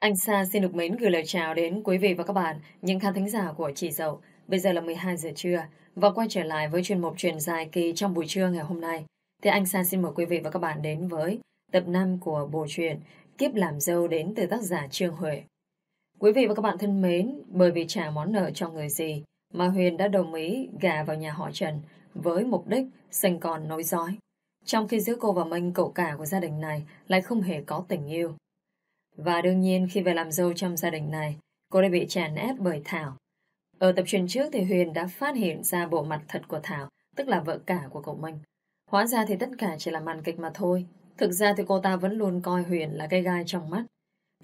Anh Sa xin được mến gửi lời chào đến quý vị và các bạn, những khán thính giả của Chị Dậu. Bây giờ là 12 giờ trưa và quay trở lại với chuyên mục truyền dài kỳ trong buổi trưa ngày hôm nay. Thì anh Sa xin mời quý vị và các bạn đến với tập 5 của bộ truyện Kiếp làm dâu đến từ tác giả Trương Huệ. Quý vị và các bạn thân mến, bởi vì trả món nợ cho người gì mà Huyền đã đồng ý gà vào nhà họ Trần với mục đích sinh con nối dõi. Trong khi giữa cô và Minh cậu cả của gia đình này lại không hề có tình yêu. Và đương nhiên khi về làm dâu trong gia đình này, cô đã bị chèn ép bởi Thảo. Ở tập truyền trước thì Huyền đã phát hiện ra bộ mặt thật của Thảo, tức là vợ cả của cậu Minh. Hóa ra thì tất cả chỉ là màn kịch mà thôi. Thực ra thì cô ta vẫn luôn coi Huyền là cây gai trong mắt.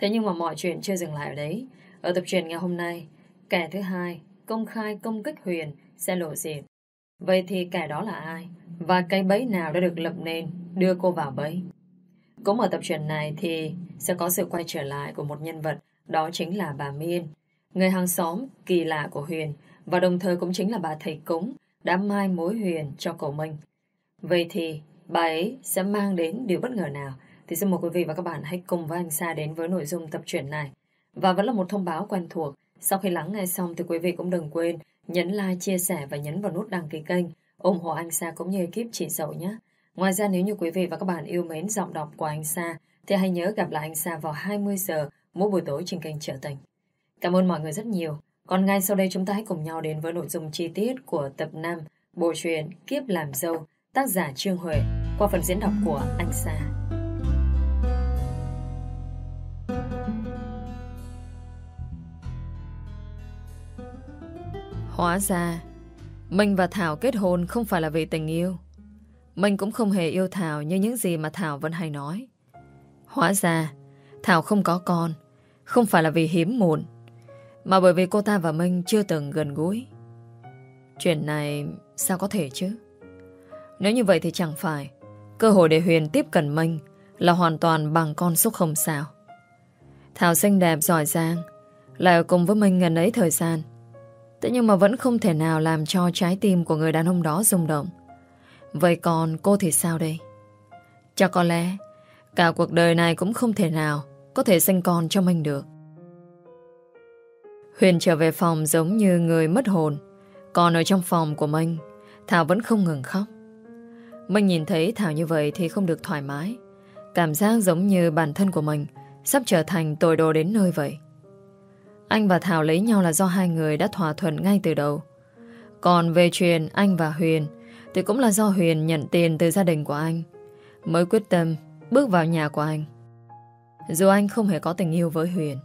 Thế nhưng mà mọi chuyện chưa dừng lại ở đấy. Ở tập truyền ngày hôm nay, kẻ thứ hai công khai công kích Huyền sẽ lộ diện. Vậy thì kẻ đó là ai? Và cái bẫy nào đã được lập nên đưa cô vào bẫy? Cũng ở tập truyện này thì sẽ có sự quay trở lại của một nhân vật, đó chính là bà Miên, người hàng xóm kỳ lạ của Huyền, và đồng thời cũng chính là bà thầy cúng đã mai mối Huyền cho cậu Minh. Vậy thì bà ấy sẽ mang đến điều bất ngờ nào? Thì xin mời quý vị và các bạn hãy cùng với anh Sa đến với nội dung tập truyện này. Và vẫn là một thông báo quen thuộc, sau khi lắng nghe xong thì quý vị cũng đừng quên nhấn like, chia sẻ và nhấn vào nút đăng ký kênh, ủng hộ anh Sa cũng như ekip chị Dậu nhé. Ngoài ra nếu như quý vị và các bạn yêu mến giọng đọc của anh Sa thì hãy nhớ gặp lại anh Sa vào 20 giờ mỗi buổi tối trên kênh Trở Tình. Cảm ơn mọi người rất nhiều. Còn ngay sau đây chúng ta hãy cùng nhau đến với nội dung chi tiết của tập 5 bộ truyện Kiếp làm dâu tác giả Trương Huệ qua phần diễn đọc của anh Sa. Hóa ra, Minh và Thảo kết hôn không phải là vì tình yêu mình cũng không hề yêu Thảo như những gì mà Thảo vẫn hay nói. Hóa ra, Thảo không có con, không phải là vì hiếm muộn, mà bởi vì cô ta và Minh chưa từng gần gũi. Chuyện này sao có thể chứ? Nếu như vậy thì chẳng phải cơ hội để Huyền tiếp cận Minh là hoàn toàn bằng con xúc không sao. Thảo xinh đẹp giỏi giang, lại ở cùng với Minh gần ấy thời gian. Thế nhưng mà vẫn không thể nào làm cho trái tim của người đàn ông đó rung động. Vậy còn cô thì sao đây? Chắc có lẽ cả cuộc đời này cũng không thể nào có thể sinh con cho mình được. Huyền trở về phòng giống như người mất hồn. Còn ở trong phòng của mình, Thảo vẫn không ngừng khóc. Mình nhìn thấy Thảo như vậy thì không được thoải mái. Cảm giác giống như bản thân của mình sắp trở thành tội đồ đến nơi vậy. Anh và Thảo lấy nhau là do hai người đã thỏa thuận ngay từ đầu. Còn về chuyện anh và Huyền thì cũng là do Huyền nhận tiền từ gia đình của anh, Mới quyết tâm bước vào nhà của anh. Dù anh không hề có tình yêu với Huyền,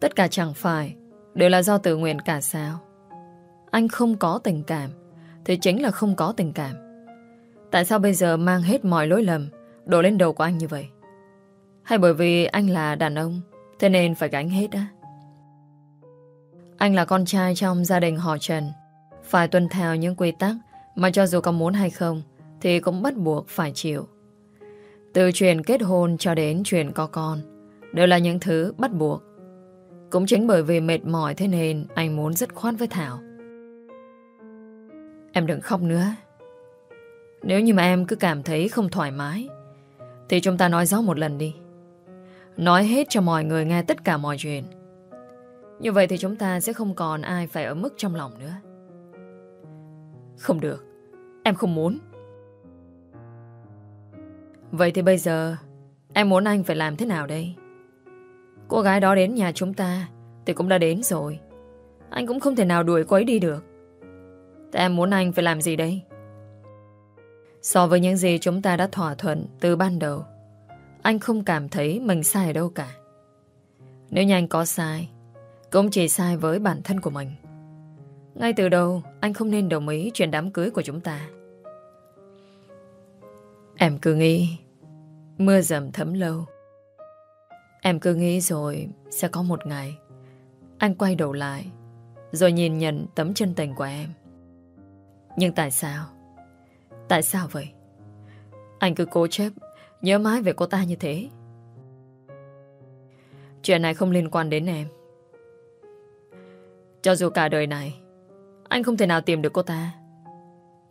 Tất cả chẳng phải Đều là do tự nguyện cả sao. Anh không có tình cảm Thì chính là không có tình cảm. Tại sao bây giờ mang hết mọi lỗi lầm Đổ lên đầu của anh như vậy? Hay bởi vì anh là đàn ông, Thế nên phải gánh hết á? Anh là con trai trong gia đình họ Trần, Phải tuân theo những quy tắc mà cho dù có muốn hay không, Thì cũng bắt buộc phải chịu. Từ chuyện kết hôn cho đến chuyện có con, Đều là những thứ bắt buộc. Cũng chính bởi vì mệt mỏi thế nên Anh muốn dứt khoát với Thảo. Em đừng khóc nữa. Nếu như mà em cứ cảm thấy không thoải mái, Thì chúng ta nói rõ một lần đi. Nói hết cho mọi người nghe tất cả mọi chuyện. Như vậy thì chúng ta sẽ không còn ai phải ở mức trong lòng nữa không được. Em không muốn. Vậy thì bây giờ, Em muốn anh phải làm thế nào đây? Cô gái đó đến nhà chúng ta Thì cũng đã đến rồi. Anh cũng không thể nào đuổi cô ấy đi được. Thế em muốn anh phải làm gì đây? So với những gì chúng ta đã thỏa thuận Từ ban đầu, Anh không cảm thấy mình sai ở đâu cả. Nếu như anh có sai, Cũng chỉ sai với bản thân của mình ngay từ đầu, Anh không nên đồng ý chuyện đám cưới của chúng ta. Em cứ nghĩ, Mưa dầm thấm lâu. Em cứ nghĩ rồi Sẽ có một ngày, Anh quay đầu lại, Rồi nhìn nhận tấm chân tình của em. Nhưng tại sao? Tại sao vậy? Anh cứ cố chấp Nhớ mãi về cô ta như thế. Chuyện này không liên quan đến em. Cho dù cả đời này anh không thể nào tìm được cô ta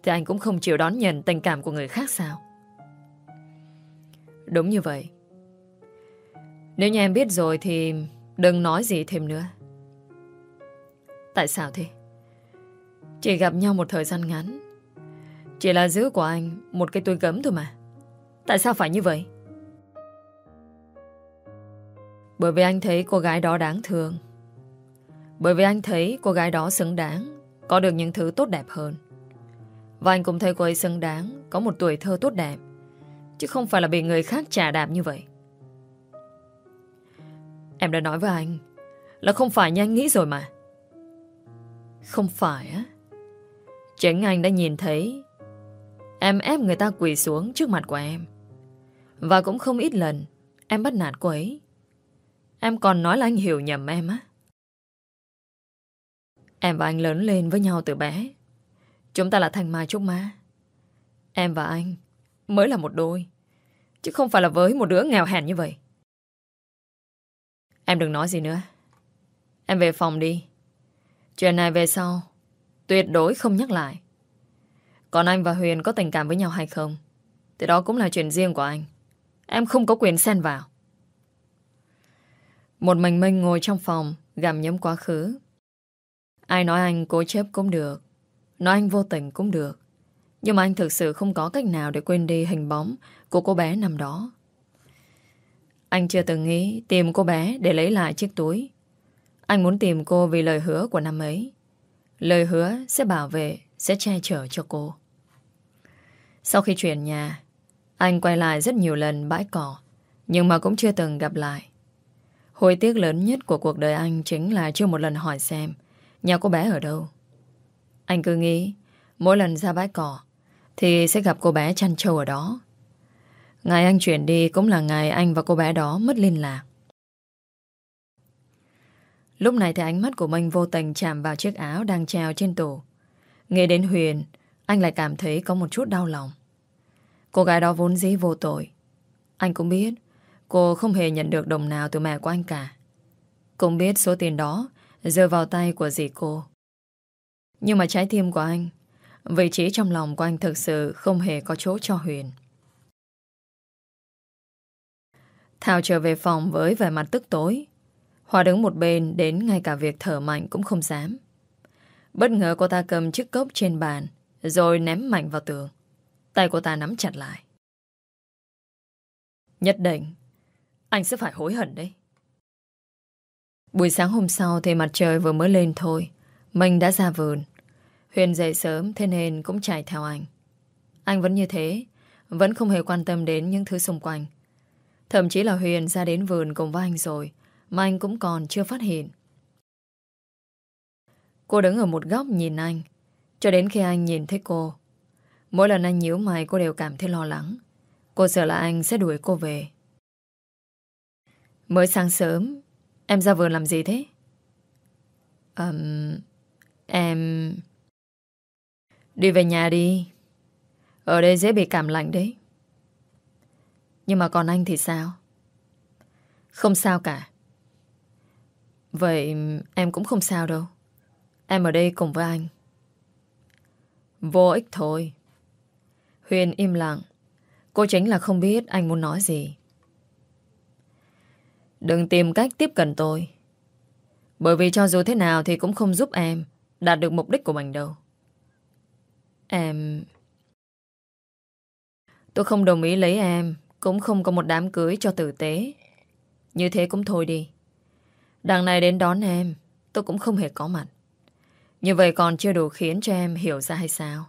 Thì anh cũng không chịu đón nhận tình cảm của người khác sao Đúng như vậy Nếu như em biết rồi thì đừng nói gì thêm nữa. Tại sao thế? Chỉ gặp nhau một thời gian ngắn. Chỉ là giữ của anh một cái túi gấm thôi mà. Tại sao phải như vậy? Bởi vì anh thấy cô gái đó đáng thương. Bởi vì anh thấy cô gái đó xứng đáng có được những thứ tốt đẹp hơn. Và anh cũng thấy cô ấy xứng đáng, có một tuổi thơ tốt đẹp. Chứ không phải là bị người khác trả đạp như vậy. Em đã nói với anh là không phải như anh nghĩ rồi mà. Không phải á. Chính anh đã nhìn thấy em ép người ta quỳ xuống trước mặt của em. Và cũng không ít lần em bắt nạt cô ấy. Em còn nói là anh hiểu nhầm em á. Em và anh lớn lên với nhau từ bé. Chúng ta là thành mai trúc má. Em và anh mới là một đôi. Chứ không phải là với một đứa nghèo hèn như vậy. Em đừng nói gì nữa. Em về phòng đi. Chuyện này về sau, tuyệt đối không nhắc lại. Còn anh và Huyền có tình cảm với nhau hay không? Thì đó cũng là chuyện riêng của anh. Em không có quyền xen vào. Một mình mình ngồi trong phòng, gặm nhấm quá khứ. Ai nói anh cố chấp cũng được. Nói anh vô tình cũng được. Nhưng mà anh thực sự không có cách nào để quên đi hình bóng của cô bé nằm đó. Anh chưa từng nghĩ tìm cô bé để lấy lại chiếc túi. Anh muốn tìm cô vì lời hứa của năm ấy. Lời hứa sẽ bảo vệ, sẽ che chở cho cô. Sau khi chuyển nhà, anh quay lại rất nhiều lần bãi cỏ, nhưng mà cũng chưa từng gặp lại. Hồi tiếc lớn nhất của cuộc đời anh chính là chưa một lần hỏi xem nhà cô bé ở đâu. Anh cứ nghĩ mỗi lần ra bãi cỏ thì sẽ gặp cô bé chăn trâu ở đó. Ngày anh chuyển đi cũng là ngày anh và cô bé đó mất liên lạc. Lúc này thì ánh mắt của mình vô tình chạm vào chiếc áo đang treo trên tủ. Nghe đến Huyền, anh lại cảm thấy có một chút đau lòng. Cô gái đó vốn dĩ vô tội. Anh cũng biết cô không hề nhận được đồng nào từ mẹ của anh cả. Cũng biết số tiền đó rơi vào tay của dì cô. Nhưng mà trái tim của anh, vị trí trong lòng của anh thực sự không hề có chỗ cho Huyền. Thảo trở về phòng với vẻ mặt tức tối. Hòa đứng một bên đến ngay cả việc thở mạnh cũng không dám. Bất ngờ cô ta cầm chiếc cốc trên bàn rồi ném mạnh vào tường. Tay cô ta nắm chặt lại. Nhất định, anh sẽ phải hối hận đấy. Buổi sáng hôm sau thì mặt trời vừa mới lên thôi. Mình đã ra vườn. Huyền dậy sớm thế nên cũng chạy theo anh. Anh vẫn như thế, vẫn không hề quan tâm đến những thứ xung quanh. Thậm chí là Huyền ra đến vườn cùng với anh rồi, mà anh cũng còn chưa phát hiện. Cô đứng ở một góc nhìn anh, cho đến khi anh nhìn thấy cô. Mỗi lần anh nhíu mày cô đều cảm thấy lo lắng. Cô sợ là anh sẽ đuổi cô về. Mới sáng sớm, em ra vườn làm gì thế? Um, em... Đi về nhà đi. Ở đây dễ bị cảm lạnh đấy. Nhưng mà còn anh thì sao? Không sao cả. Vậy em cũng không sao đâu. Em ở đây cùng với anh. Vô ích thôi. Huyền im lặng. Cô chính là không biết anh muốn nói gì. Đừng tìm cách tiếp cận tôi. Bởi vì cho dù thế nào thì cũng không giúp em đạt được mục đích của mình đâu. Em... Tôi không đồng ý lấy em, cũng không có một đám cưới cho tử tế. Như thế cũng thôi đi. Đằng này đến đón em, Tôi cũng không hề có mặt. Như vậy còn chưa đủ khiến cho em hiểu ra hay sao?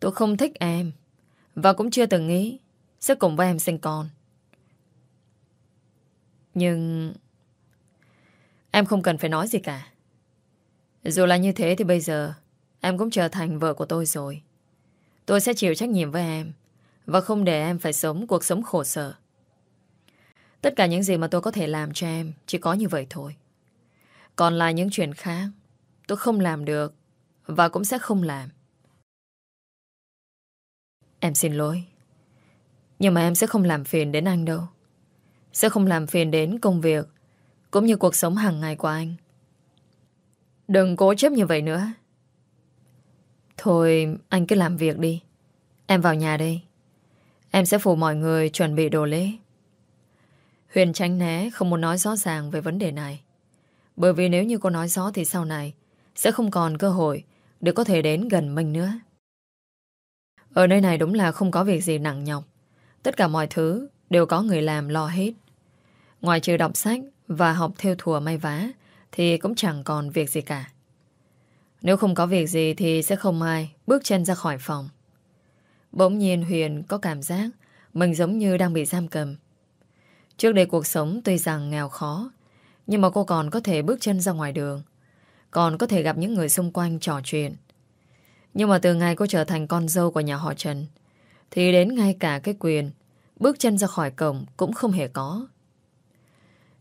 Tôi không thích em, Và cũng chưa từng nghĩ Sẽ cùng với em sinh con. Nhưng Em không cần phải nói gì cả. Dù là như thế thì bây giờ Em cũng trở thành vợ của tôi rồi. Tôi sẽ chịu trách nhiệm với em và không để em phải sống cuộc sống khổ sở. Tất cả những gì mà tôi có thể làm cho em Chỉ có như vậy thôi. Còn là những chuyện khác, Tôi không làm được Và cũng sẽ không làm. Em xin lỗi, Nhưng mà em sẽ không làm phiền đến anh đâu. Sẽ không làm phiền đến công việc, Cũng như cuộc sống hàng ngày của anh Đừng cố chấp như vậy nữa Thôi, anh cứ làm việc đi Em vào nhà đây Em sẽ phụ mọi người chuẩn bị đồ lễ. Huyền tránh né không muốn nói rõ ràng về vấn đề này. Bởi vì nếu như cô nói rõ thì sau này sẽ không còn cơ hội để có thể đến gần mình nữa. Ở nơi này đúng là không có việc gì nặng nhọc. Tất cả mọi thứ đều có người làm lo hết. Ngoài trừ đọc sách và học theo thùa may vá thì cũng chẳng còn việc gì cả. Nếu không có việc gì thì sẽ không ai bước chân ra khỏi phòng. Bỗng nhiên Huyền có cảm giác mình giống như đang bị giam cầm. Trước đây cuộc sống tuy rằng nghèo khó, nhưng mà cô còn có thể bước chân ra ngoài đường, còn có thể gặp những người xung quanh trò chuyện. Nhưng mà từ ngày cô trở thành con dâu của nhà họ Trần, thì đến ngay cả cái quyền bước chân ra khỏi cổng cũng không hề có.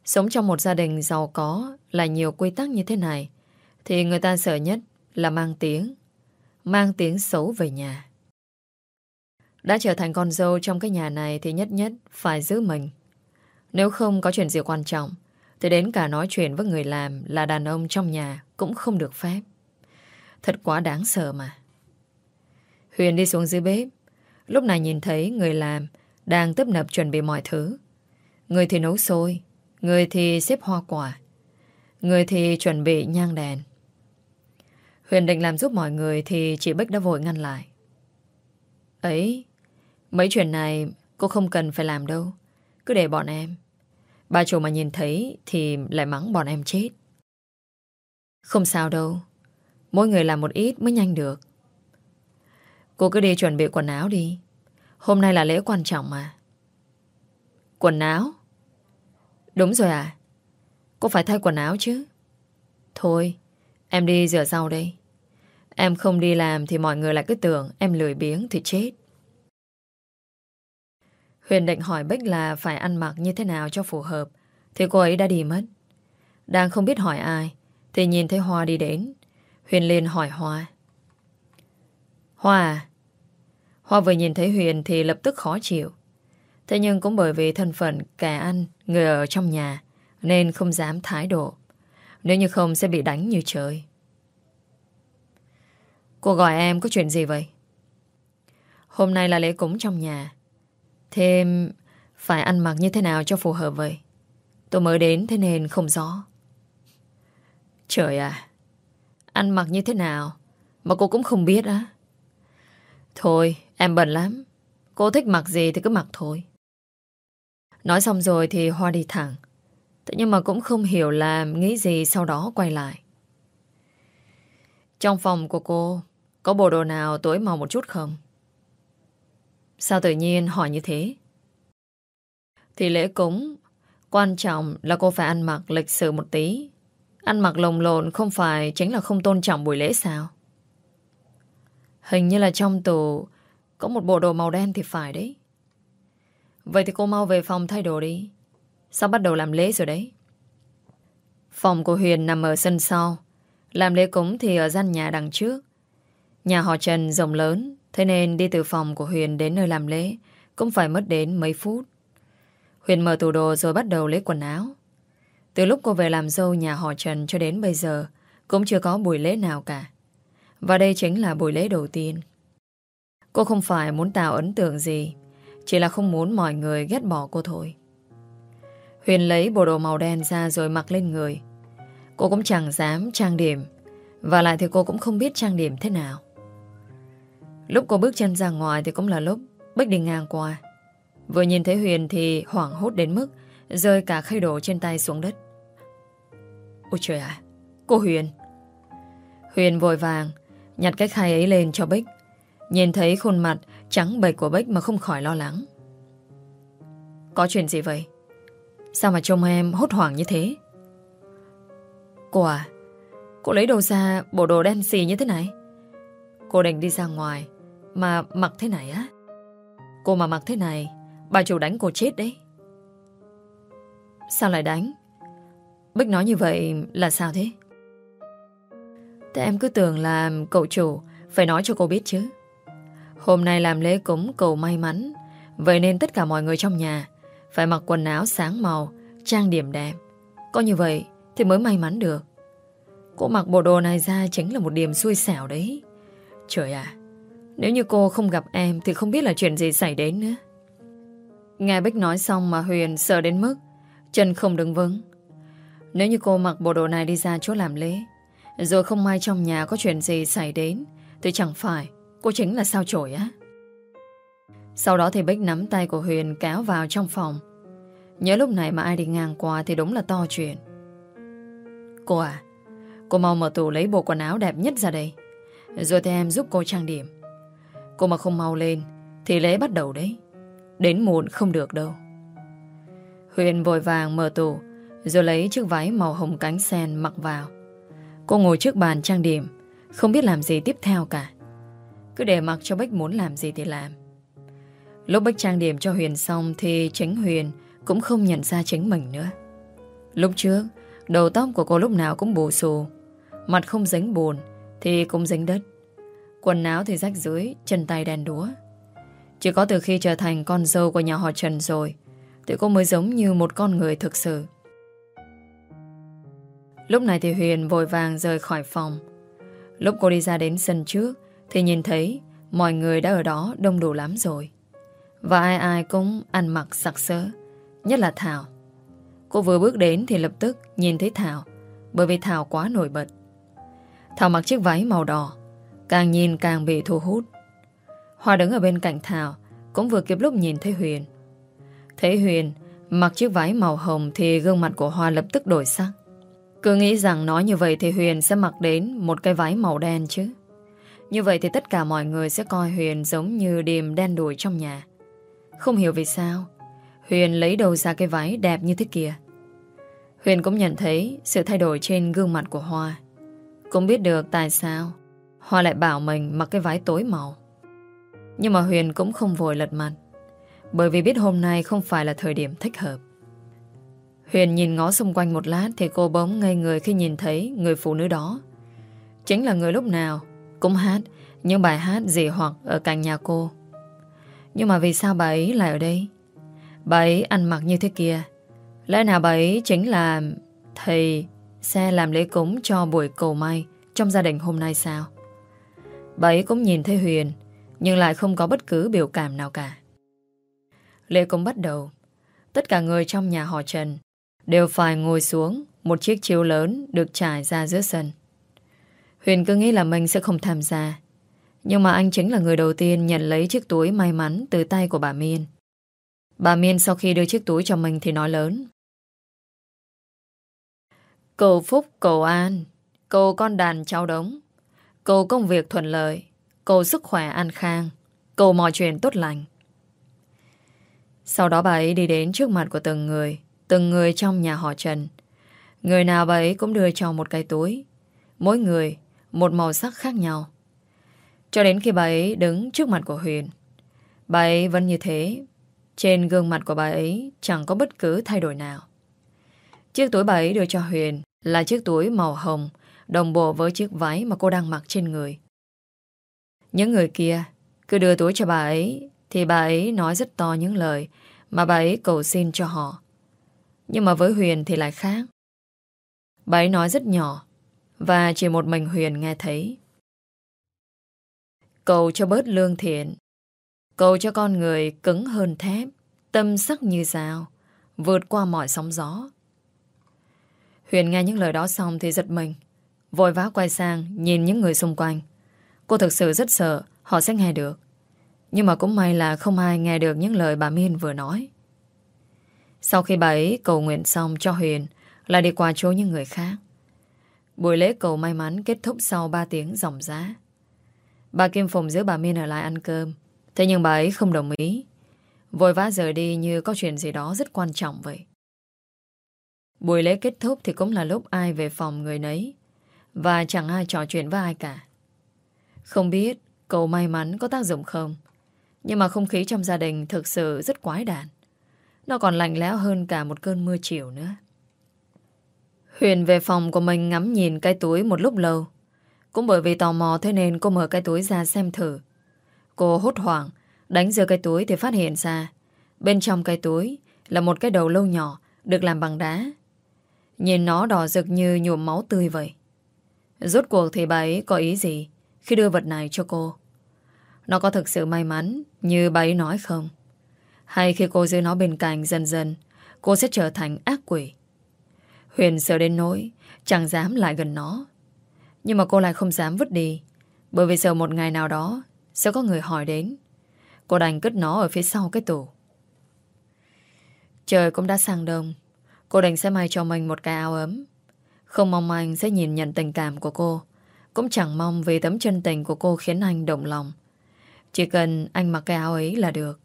Sống trong một gia đình giàu có là nhiều quy tắc như thế này, thì người ta sợ nhất là mang tiếng, mang tiếng xấu về nhà. Đã trở thành con dâu trong cái nhà này thì nhất nhất phải giữ mình. Nếu không có chuyện gì quan trọng, thì đến cả nói chuyện với người làm là đàn ông trong nhà cũng không được phép. Thật quá đáng sợ mà. Huyền đi xuống dưới bếp. Lúc này nhìn thấy người làm đang tấp nập chuẩn bị mọi thứ. Người thì nấu xôi, người thì xếp hoa quả, người thì chuẩn bị nhang đèn. Huyền định làm giúp mọi người thì chị Bích đã vội ngăn lại. Ấy, mấy chuyện này cô không cần phải làm đâu. Cứ để bọn em. Bà chủ mà nhìn thấy thì lại mắng bọn em chết. Không sao đâu. Mỗi người làm một ít mới nhanh được. Cô cứ đi chuẩn bị quần áo đi. Hôm nay là lễ quan trọng mà. Quần áo? Đúng rồi à? Cô phải thay quần áo chứ. Thôi, em đi rửa rau đây. Em không đi làm thì mọi người lại cứ tưởng em lười biếng thì chết. Huyền định hỏi Bích là phải ăn mặc như thế nào cho phù hợp thì cô ấy đã đi mất. Đang không biết hỏi ai thì nhìn thấy Hoa đi đến. Huyền liền hỏi Hoa. Hoa à? Hoa vừa nhìn thấy Huyền thì lập tức khó chịu. Thế nhưng cũng bởi vì thân phận kẻ ăn, người ở trong nhà nên không dám thái độ. Nếu như không sẽ bị đánh như trời. Cô gọi em có chuyện gì vậy? Hôm nay là lễ cúng trong nhà. Thêm phải ăn mặc như thế nào cho phù hợp vậy? Tôi mới đến thế nên không rõ. Trời à, ăn mặc như thế nào mà cô cũng không biết á. Thôi, em bận lắm. Cô thích mặc gì thì cứ mặc thôi. Nói xong rồi thì Hoa đi thẳng. Thế nhưng mà cũng không hiểu làm nghĩ gì sau đó quay lại. Trong phòng của cô, có bộ đồ nào tối màu một chút không? Sao tự nhiên hỏi như thế? Thì lễ cúng, Quan trọng là cô phải ăn mặc lịch sự một tí Ăn mặc lồng lộn không phải Chính là không tôn trọng buổi lễ sao Hình như là trong tủ Có một bộ đồ màu đen thì phải đấy Vậy thì cô mau về phòng thay đồ đi. Sắp bắt đầu làm lễ rồi đấy? Phòng của Huyền nằm ở sân sau. Làm lễ cúng thì ở gian nhà đằng trước. Nhà họ Trần rộng lớn, Thế nên đi từ phòng của Huyền đến nơi làm lễ Cũng phải mất đến mấy phút. Huyền mở tủ đồ rồi bắt đầu lấy quần áo. Từ lúc cô về làm dâu nhà họ Trần cho đến bây giờ, Cũng chưa có buổi lễ nào cả. Và đây chính là buổi lễ đầu tiên. Cô không phải muốn tạo ấn tượng gì. Chỉ là không muốn mọi người ghét bỏ cô thôi Huyền lấy bộ đồ màu đen ra rồi mặc lên người Cô cũng chẳng dám trang điểm Và lại thì cô cũng không biết trang điểm thế nào Lúc cô bước chân ra ngoài thì cũng là lúc Bích đi ngang qua Vừa nhìn thấy Huyền thì hoảng hốt đến mức rơi cả khay đồ trên tay xuống đất. Ôi trời ạ, cô Huyền. Huyền vội vàng nhặt cái khay ấy lên cho Bích. Nhìn thấy khuôn mặt trắng bệch của Bích mà không khỏi lo lắng. Có chuyện gì vậy? Sao mà trông em hốt hoảng như thế? Cô à, cô lấy đồ ra bộ đồ đen xì như thế này. Cô định đi ra ngoài mà mặc thế này á. Cô mà mặc thế này Bà chủ đánh cô chết đấy Sao lại đánh Bích nói như vậy là sao thế Thế em cứ tưởng là cậu chủ Phải nói cho cô biết chứ Hôm nay làm lễ cúng cầu may mắn. Vậy nên tất cả mọi người trong nhà Phải mặc quần áo sáng màu, Trang điểm đẹp. Có như vậy thì mới may mắn được. Cô mặc bộ đồ này ra chính là một điểm xui xẻo đấy. Trời ạ, Nếu như cô không gặp em Thì không biết là chuyện gì xảy đến nữa. Nghe Bích nói xong mà Huyền sợ đến mức Chân không đứng vững. Nếu như cô mặc bộ đồ này đi ra chỗ làm lễ, Rồi không may trong nhà có chuyện gì xảy đến Thì chẳng phải Cô chính là sao chổi á? Sau đó thì Bích nắm tay của Huyền Kéo vào trong phòng. Nhớ lúc này mà ai đi ngang qua Thì đúng là to chuyện. Cô à Cô mau mở tủ lấy bộ quần áo đẹp nhất ra đây. Rồi thì em giúp cô trang điểm. Cô mà không mau lên Thì lễ bắt đầu đấy. Đến muộn không được đâu. Huyền vội vàng mở tủ, Rồi lấy chiếc váy màu hồng cánh sen mặc vào. Cô ngồi trước bàn trang điểm, Không biết làm gì tiếp theo cả. Cứ để mặc cho Bích muốn làm gì thì làm. Lúc Bích trang điểm cho Huyền xong Thì chính Huyền cũng không nhận ra chính mình nữa. Lúc trước, Đầu tóc của cô lúc nào cũng bù xù, Mặt không dính bùn Thì cũng dính đất Quần áo thì rách dưới, Chân tay đen đúa. Chỉ có từ khi trở thành con dâu của nhà họ Trần rồi Thì cô mới giống như một con người thực sự. Lúc này thì Huyền vội vàng rời khỏi phòng. Lúc cô đi ra đến sân trước thì nhìn thấy, Mọi người đã ở đó đông đủ lắm rồi. Và ai ai cũng ăn mặc sặc sỡ, Nhất là Thảo. Cô vừa bước đến thì lập tức nhìn thấy Thảo, Bởi vì Thảo quá nổi bật. Thảo mặc chiếc váy màu đỏ, Càng nhìn càng bị thu hút. Hoa đứng ở bên cạnh Thảo Cũng vừa kịp lúc nhìn thấy Huyền. Thấy Huyền Mặc chiếc váy màu hồng Thì gương mặt của Hoa lập tức đổi sắc. Cứ nghĩ rằng nói như vậy Thì Huyền sẽ mặc đến một cái váy màu đen chứ. Như vậy thì tất cả mọi người Sẽ coi Huyền giống như điềm đen đuổi trong nhà. Không hiểu vì sao, Huyền lấy đầu ra cái váy đẹp như thế kia. Huyền cũng nhận thấy Sự thay đổi trên gương mặt của Hoa. Cũng biết được tại sao Hoa lại bảo mình mặc cái váy tối màu. Nhưng mà Huyền cũng không vội lật mặt, Bởi vì biết hôm nay Không phải là thời điểm thích hợp. Huyền nhìn ngó xung quanh một lát Thì cô bỗng ngây người khi nhìn thấy Người phụ nữ đó. Chính là người lúc nào cũng hát, những bài hát dị hoặc Ở cạnh nhà cô. Nhưng mà vì sao bà ấy lại ở đây? Bà ấy ăn mặc như thế kia. Lẽ nào bà ấy chính là Thầy xe làm lễ cúng cho buổi cầu may Trong gia đình hôm nay sao? Bà ấy cũng nhìn thấy Huyền, Nhưng lại không có bất cứ biểu cảm nào cả. Lễ cúng bắt đầu. Tất cả người trong nhà họ Trần Đều phải ngồi xuống Một chiếc chiếu lớn được trải ra giữa sân. Huyền cứ nghĩ là mình sẽ không tham gia. Nhưng mà anh chính là người đầu tiên Nhận lấy chiếc túi may mắn Từ tay của bà Miên. Bà Miên sau khi đưa chiếc túi cho mình Thì nói lớn. Cầu phúc, cầu an, Cầu con đàn cháu đống, Cầu công việc thuận lợi, Cầu sức khỏe an khang, Cầu mọi chuyện tốt lành. Sau đó bà ấy đi đến trước mặt của từng người Từng người trong nhà họ Trần. Người nào bà ấy cũng đưa cho một cái túi. Mỗi người một màu sắc khác nhau. Cho đến khi bà ấy đứng trước mặt của Huyền, Bà ấy vẫn như thế. Trên gương mặt của bà ấy Chẳng có bất cứ thay đổi nào. Chiếc túi bà ấy đưa cho Huyền Là chiếc túi màu hồng, Đồng bộ với chiếc váy mà cô đang mặc trên người. Những người kia Cứ đưa túi cho bà ấy, Thì bà ấy nói rất to những lời Mà bà ấy cầu xin cho họ. Nhưng mà với Huyền thì lại khác. Bà ấy nói rất nhỏ và chỉ một mình Huyền nghe thấy. Cầu cho bớt lương thiện. Cầu cho con người cứng hơn thép, Tâm sắc như dao, Vượt qua mọi sóng gió. Huyền nghe những lời đó xong thì giật mình. Vội vã quay sang Nhìn những người xung quanh. Cô thực sự rất sợ họ sẽ nghe được. Nhưng mà cũng may là không ai nghe được Những lời bà Miên vừa nói. Sau khi bà ấy cầu nguyện xong cho Huyền là đi qua chỗ những người khác. Buổi lễ cầu may mắn kết thúc sau 3 tiếng dòng giá Bà Kim Phùng giữ bà Miên ở lại ăn cơm. Thế nhưng bà ấy không đồng ý. Vội vã rời đi như có chuyện gì đó rất quan trọng vậy. Buổi lễ kết thúc thì cũng là lúc ai về phòng người nấy. Và chẳng ai trò chuyện với ai cả. Không biết cầu may mắn có tác dụng không. Nhưng mà không khí trong gia đình Thực sự rất quái đản. Nó còn lạnh lẽo hơn cả một cơn mưa chiều nữa. Huyền về phòng của mình ngắm nhìn cái túi một lúc lâu Cũng bởi vì tò mò thế nên cô mở cái túi ra xem thử Cô hốt hoảng Đánh rơi cái túi thì phát hiện ra Bên trong cái túi Là một cái đầu lâu nhỏ Được làm bằng đá Nhìn nó đỏ rực như nhuộm máu tươi vậy Rốt cuộc thì bà ấy có ý gì khi đưa vật này cho cô? Nó có thực sự may mắn như bà ấy nói không? Hay khi cô giữ nó bên cạnh dần dần, cô sẽ trở thành ác quỷ. Huyền sợ đến nỗi, chẳng dám lại gần nó. Nhưng mà cô lại không dám vứt đi, bởi vì sợ một ngày nào đó sẽ có người hỏi đến. Cô đành cất nó ở phía sau cái tủ. Trời cũng đã sang đông. Cô đành sẽ may cho mình một cái áo ấm. Không mong anh sẽ nhìn nhận tình cảm của cô. Cũng chẳng mong vì tấm chân tình của cô khiến anh động lòng. Chỉ cần anh mặc cái áo ấy là được.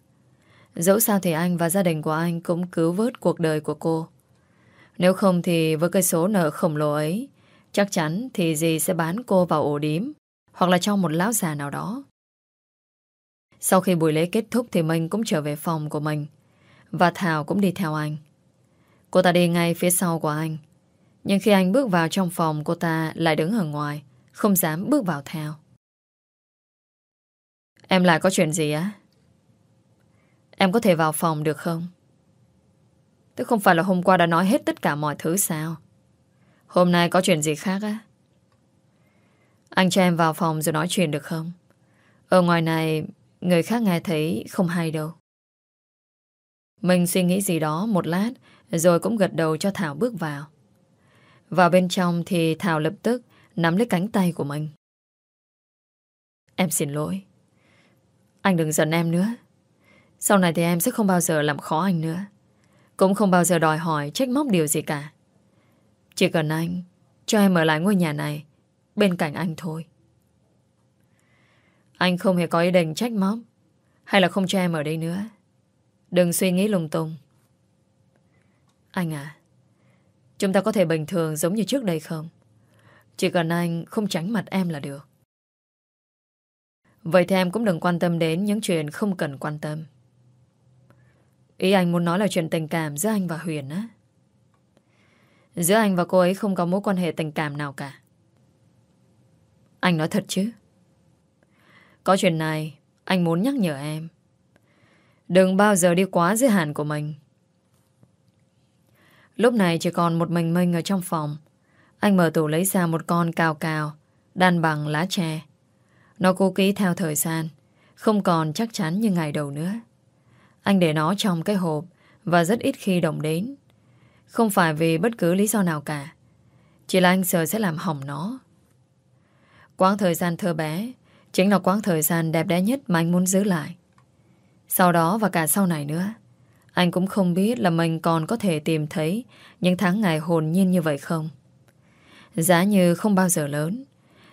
Dẫu sao thì anh và gia đình của anh cũng cứu vớt cuộc đời của cô. Nếu không thì với cái số nợ khổng lồ ấy, chắc chắn thì dì sẽ bán cô vào ổ điếm hoặc là trong một lão già nào đó. Sau khi buổi lễ kết thúc thì mình cũng trở về phòng của mình và Thảo cũng đi theo anh. Cô ta đi ngay phía sau của anh. Nhưng khi anh bước vào trong phòng cô ta lại đứng ở ngoài, không dám bước vào theo. Em lại có chuyện gì á? Em có thể vào phòng được không? Tức không phải là hôm qua đã nói hết tất cả mọi thứ sao? Hôm nay có chuyện gì khác á? Anh cho em vào phòng rồi nói chuyện được không? Ở ngoài này, người khác nghe thấy không hay đâu. Mình suy nghĩ gì đó một lát, rồi cũng gật đầu cho Thảo bước vào. Vào bên trong thì Thảo lập tức nắm lấy cánh tay của mình. Em xin lỗi. Anh đừng giận em nữa. Sau này thì em sẽ không bao giờ làm khó anh nữa. Cũng không bao giờ đòi hỏi trách móc điều gì cả. Chỉ cần anh cho em ở lại ngôi nhà này bên cạnh anh thôi. Anh không hề có ý định trách móc hay là không cho em ở đây nữa. Đừng suy nghĩ lung tung. Anh à, chúng ta có thể bình thường giống như trước đây không? Chỉ cần anh không tránh mặt em là được. Vậy thì em cũng đừng quan tâm đến những chuyện không cần quan tâm. Ý anh muốn nói là chuyện tình cảm giữa anh và Huyền á. Giữa anh và cô ấy không có mối quan hệ tình cảm nào cả. Anh nói thật chứ? Có chuyện này, anh muốn nhắc nhở em. Đừng bao giờ đi quá giới hạn của mình. Lúc này chỉ còn một mình mình ở trong phòng. Anh mở tủ lấy ra một con cào cào, đan bằng lá tre. Nó cố ký theo thời gian, không còn chắc chắn như ngày đầu nữa. Anh để nó trong cái hộp và rất ít khi động đến. Không phải vì bất cứ lý do nào cả. Chỉ là anh sợ sẽ làm hỏng nó. Quãng thời gian thơ bé chính là quãng thời gian đẹp đẽ nhất mà anh muốn giữ lại. Sau đó và cả sau này nữa, anh cũng không biết là mình còn có thể tìm thấy những tháng ngày hồn nhiên như vậy không. Giá như không bao giờ lớn,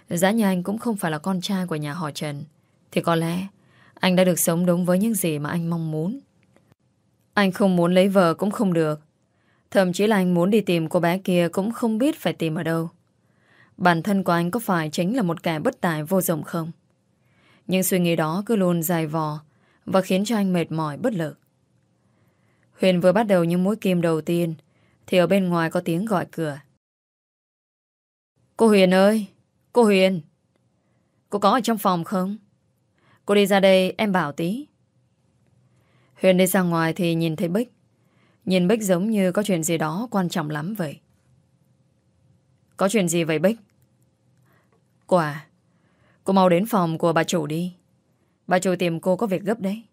giá như anh cũng không phải là con trai của nhà họ Trần, thì có lẽ anh đã được sống đúng với những gì mà anh mong muốn. Anh không muốn lấy vợ cũng không được. Thậm chí là anh muốn đi tìm cô bé kia cũng không biết phải tìm ở đâu. Bản thân của anh có phải chính là một kẻ bất tài vô dụng không? Nhưng suy nghĩ đó cứ luôn dài vò và khiến cho anh mệt mỏi bất lực. Huyền vừa bắt đầu những mũi kim đầu tiên, thì ở bên ngoài có tiếng gọi cửa. Cô Huyền ơi! Cô Huyền! Cô có ở trong phòng không? Cô đi ra đây, em bảo tí. Huyền đi ra ngoài thì nhìn thấy Bích. Nhìn Bích giống như có chuyện gì đó quan trọng lắm vậy. Có chuyện gì vậy Bích? Cô à, cô mau đến phòng của bà chủ đi. Bà chủ tìm cô có việc gấp đấy.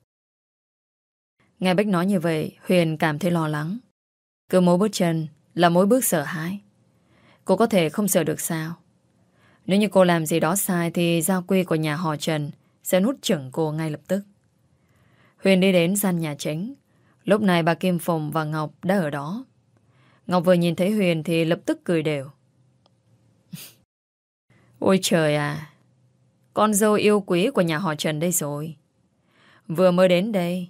Nghe Bích nói như vậy, Huyền cảm thấy lo lắng. Cứ mỗi bước chân là mỗi bước sợ hãi. Cô có thể không sợ được sao? Nếu như cô làm gì đó sai thì giao quy của nhà họ Trần sẽ nút chửng cô ngay lập tức. Huyền đi đến gian nhà chính. Lúc này bà Kim Phùng và Ngọc đã ở đó. Ngọc vừa nhìn thấy Huyền thì lập tức cười đều. Ôi trời à! Con dâu yêu quý của nhà họ Trần đây rồi. Vừa mới đến đây,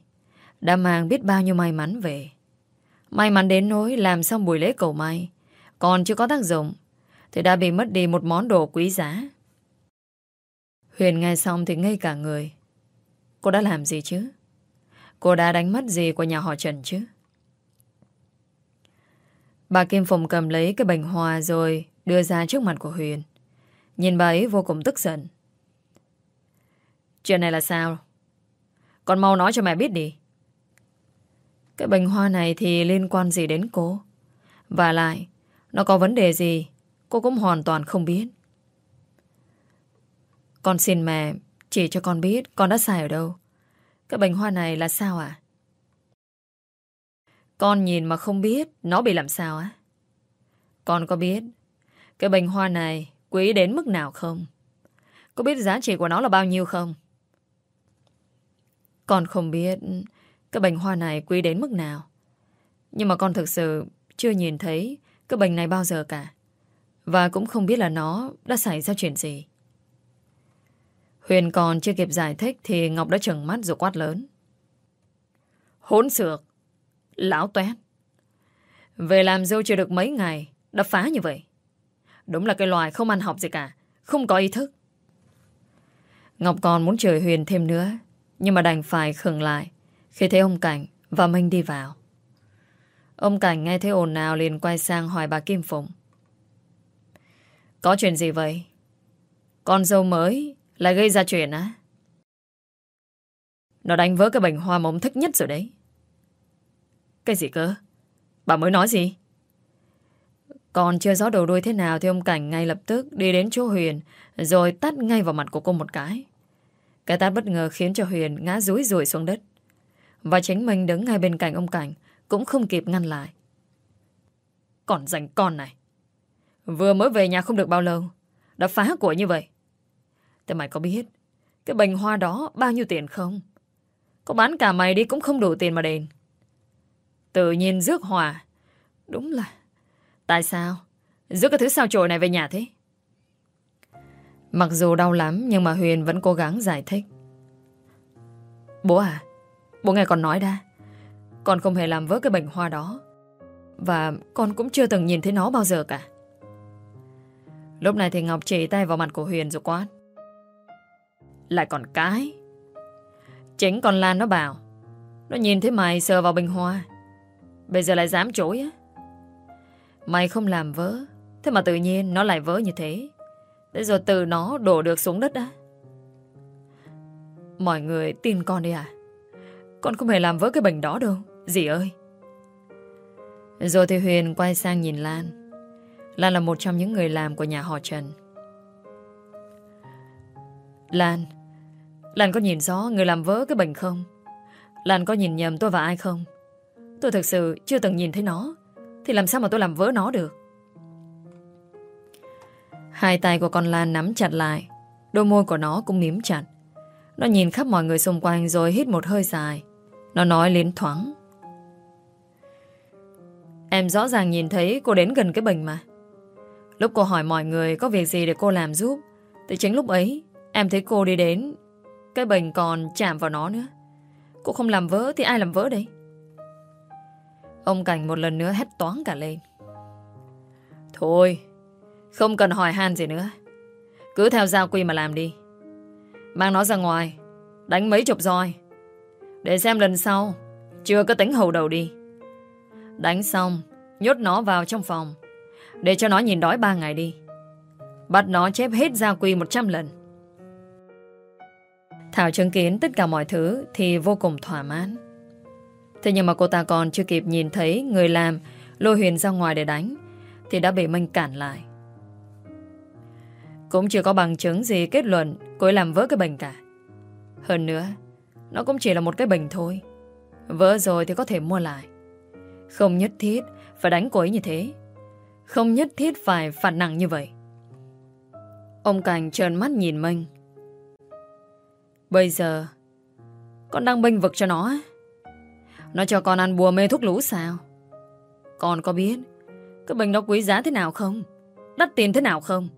đã mang biết bao nhiêu may mắn về. May mắn đến nỗi làm xong buổi lễ cầu may, còn chưa có tác dụng, thì đã bị mất đi một món đồ quý giá. Huyền nghe xong thì ngây cả người. Cô đã làm gì chứ? Cô đã đánh mất gì của nhà họ Trần chứ? Bà Kim Phùng cầm lấy cái bình hoa rồi đưa ra trước mặt của Huyền. Nhìn bà ấy vô cùng tức giận. Chuyện này là sao? Con mau nói cho mẹ biết đi. Cái bình hoa này thì liên quan gì đến cô? Và lại, nó có vấn đề gì? Cô cũng hoàn toàn không biết. Con xin mẹ chỉ cho con biết con đã sai ở đâu. Cái bình hoa này là sao ạ? Con nhìn mà không biết Nó bị làm sao á. Con có biết Cái bình hoa này quý đến mức nào không? Có biết giá trị của nó là bao nhiêu không? Con không biết Cái bình hoa này quý đến mức nào. Nhưng mà con thực sự Chưa nhìn thấy cái bình này bao giờ cả. Và cũng không biết là nó Đã xảy ra chuyện gì. Huyền còn chưa kịp giải thích Thì Ngọc đã trừng mắt rồi quát lớn. Hỗn xược, Lão toét. Về làm dâu chưa được mấy ngày, Đã phá như vậy. Đúng là cái loài không ăn học gì cả, Không có ý thức. Ngọc còn muốn chửi Huyền thêm nữa, Nhưng mà đành phải khừng lại Khi thấy ông Cảnh và Minh đi vào. Ông Cảnh nghe thấy ồn nào liền quay sang hỏi bà Kim Phụng. Có chuyện gì vậy? Con dâu mới lại gây ra chuyện á? Nó đánh vỡ cái bình hoa mộng thích nhất rồi đấy cái gì cơ? Bà mới nói gì? Còn chưa rõ đầu đuôi thế nào thì ông Cảnh ngay lập tức đi đến chỗ Huyền, rồi tắt ngay vào mặt của cô một cái. Cái tát bất ngờ khiến cho Huyền ngã rúi rủi xuống đất. Và chính mình đứng ngay bên cạnh ông Cảnh cũng không kịp ngăn lại. Còn dành con này. Vừa mới về nhà không được bao lâu đã phá của như vậy. Thế mày có biết cái bình hoa đó bao nhiêu tiền không? Có bán cả mày đi cũng không đủ tiền mà đền. Tự nhiên rước hòa. Đúng là... Tại sao? Rước cái thứ sao trội này về nhà thế? Mặc dù đau lắm nhưng mà Huyền vẫn cố gắng giải thích. Bố à, bố nghe con nói đã. Con không hề làm vỡ cái bệnh hoa đó. Và con cũng chưa từng nhìn thấy nó bao giờ cả. Lúc này thì Ngọc chỉ tay vào mặt của Huyền rồi quát. Lại còn cái. Chính con Lan nó bảo. Nó nhìn thấy mày sờ vào bình hoa. Bây giờ lại dám chối á Mày không làm vỡ Thế mà tự nhiên nó lại vỡ như thế Thế rồi từ nó đổ được xuống đất á Mọi người tin con đi à Con không hề làm vỡ cái bình đó đâu, Dì ơi Rồi thì Huyền quay sang nhìn Lan Lan là một trong những người làm của nhà họ Trần Lan Lan có nhìn rõ người làm vỡ cái bệnh không? Lan có nhìn nhầm tôi và ai không? Tôi thực sự chưa từng nhìn thấy nó. Thì làm sao mà tôi làm vỡ nó được? Hai tay của con Lan nắm chặt lại. Đôi môi của nó cũng miếm chặt. Nó nhìn khắp mọi người xung quanh Rồi hít một hơi dài. Nó nói liến thoáng Em rõ ràng nhìn thấy cô đến gần cái bình mà. Lúc cô hỏi mọi người Có việc gì để cô làm giúp, Thì chính lúc ấy, Em thấy cô đi đến cái bình còn chạm vào nó nữa Cô không làm vỡ thì ai làm vỡ đây Ông Cảnh một lần nữa hét toán cả lên. Thôi, không cần hỏi han gì nữa. Cứ theo giao quy mà làm đi. Mang nó ra ngoài, đánh mấy chục roi. Để xem lần sau, chưa có tính hầu đầu đi. Đánh xong, nhốt nó vào trong phòng. Để cho nó nhìn đói ba ngày đi. Bắt nó chép hết gia quy 100 lần. Thảo chứng kiến tất cả mọi thứ thì vô cùng thỏa mãn. Thế nhưng mà cô ta còn chưa kịp nhìn thấy người làm lôi Huyền ra ngoài để đánh thì đã bị Minh cản lại. Cũng chưa có bằng chứng gì kết luận cô ấy làm vỡ cái bệnh cả. Hơn nữa, nó cũng chỉ là một cái bệnh thôi. Vỡ rồi thì có thể mua lại. Không nhất thiết phải đánh cô ấy như thế. Không nhất thiết phải phạt nặng như vậy. Ông Cảnh trơn mắt nhìn Minh. Bây giờ, con đang bênh vực cho nó. Nó cho con ăn bùa mê thuốc lũ sao? Con có biết Cái bình đó quý giá thế nào không? Đắt tiền thế nào không?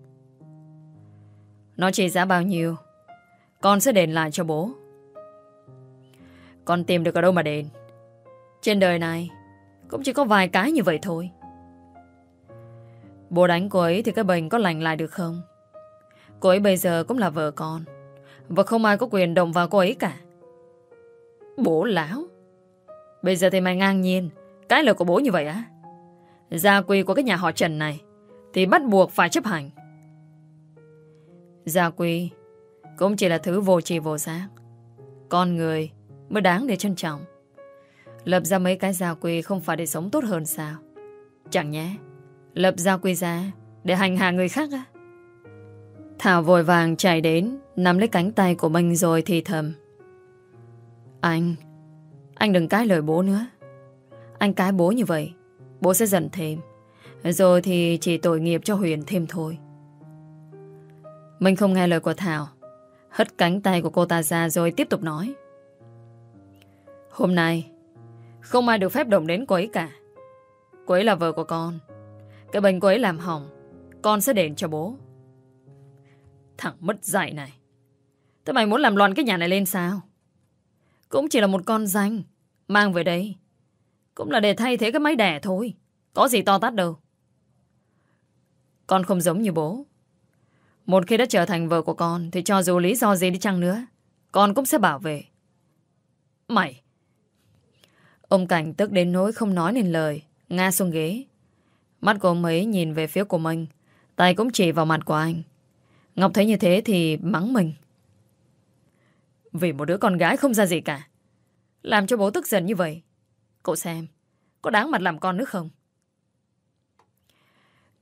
Nó trị giá bao nhiêu Con sẽ đền lại cho bố. Con tìm được ở đâu mà đền? Trên đời này Cũng chỉ có vài cái như vậy thôi. Bố đánh cô ấy thì cái bệnh có lành lại được không? Cô ấy bây giờ cũng là vợ con. Và không ai có quyền động vào cô ấy cả. Bố lão. Bây giờ thì mày ngang nhiên. Cái lời của bố như vậy á. Gia quy của cái nhà họ Trần này Thì bắt buộc phải chấp hành. Gia quy Cũng chỉ là thứ vô tri vô giác. Con người mới đáng để trân trọng. Lập ra mấy cái gia quy Không phải để sống tốt hơn sao? Chẳng nhé Lập gia quy ra để hành hạ người khác á? Thảo vội vàng chạy đến. Nắm lấy cánh tay của mình rồi thì thầm. Anh anh đừng cãi lời bố nữa. Anh cái bố như vậy, Bố sẽ giận thêm. Rồi thì chỉ tội nghiệp cho Huyền thêm thôi. Mình không nghe lời của Thảo. Hất cánh tay của cô ta ra rồi tiếp tục nói. Hôm nay, Không ai được phép động đến cô ấy cả. Cô ấy là vợ của con. Cái bệnh cô ấy làm hỏng, Con sẽ đền cho bố. Thằng mất dạy này. Thế mày muốn làm loạn cái nhà này lên sao? Cũng chỉ là một con danh, Mang về đây. Cũng là để thay thế cái máy đẻ thôi, Có gì to tát đâu. Con không giống như bố. Một khi đã trở thành vợ của con, Thì cho dù lý do gì đi chăng nữa, Con cũng sẽ bảo vệ. Mày! Ông Cảnh tức đến nỗi không nói nên lời Nga xuống ghế. Mắt của ông ấy nhìn về phía của mình, Tay cũng chỉ vào mặt của anh. Ngọc thấy như thế thì mắng mình. Vì một đứa con gái không ra gì cả. Làm cho bố tức giận như vậy. Cậu xem, Có đáng mặt làm con nữa không?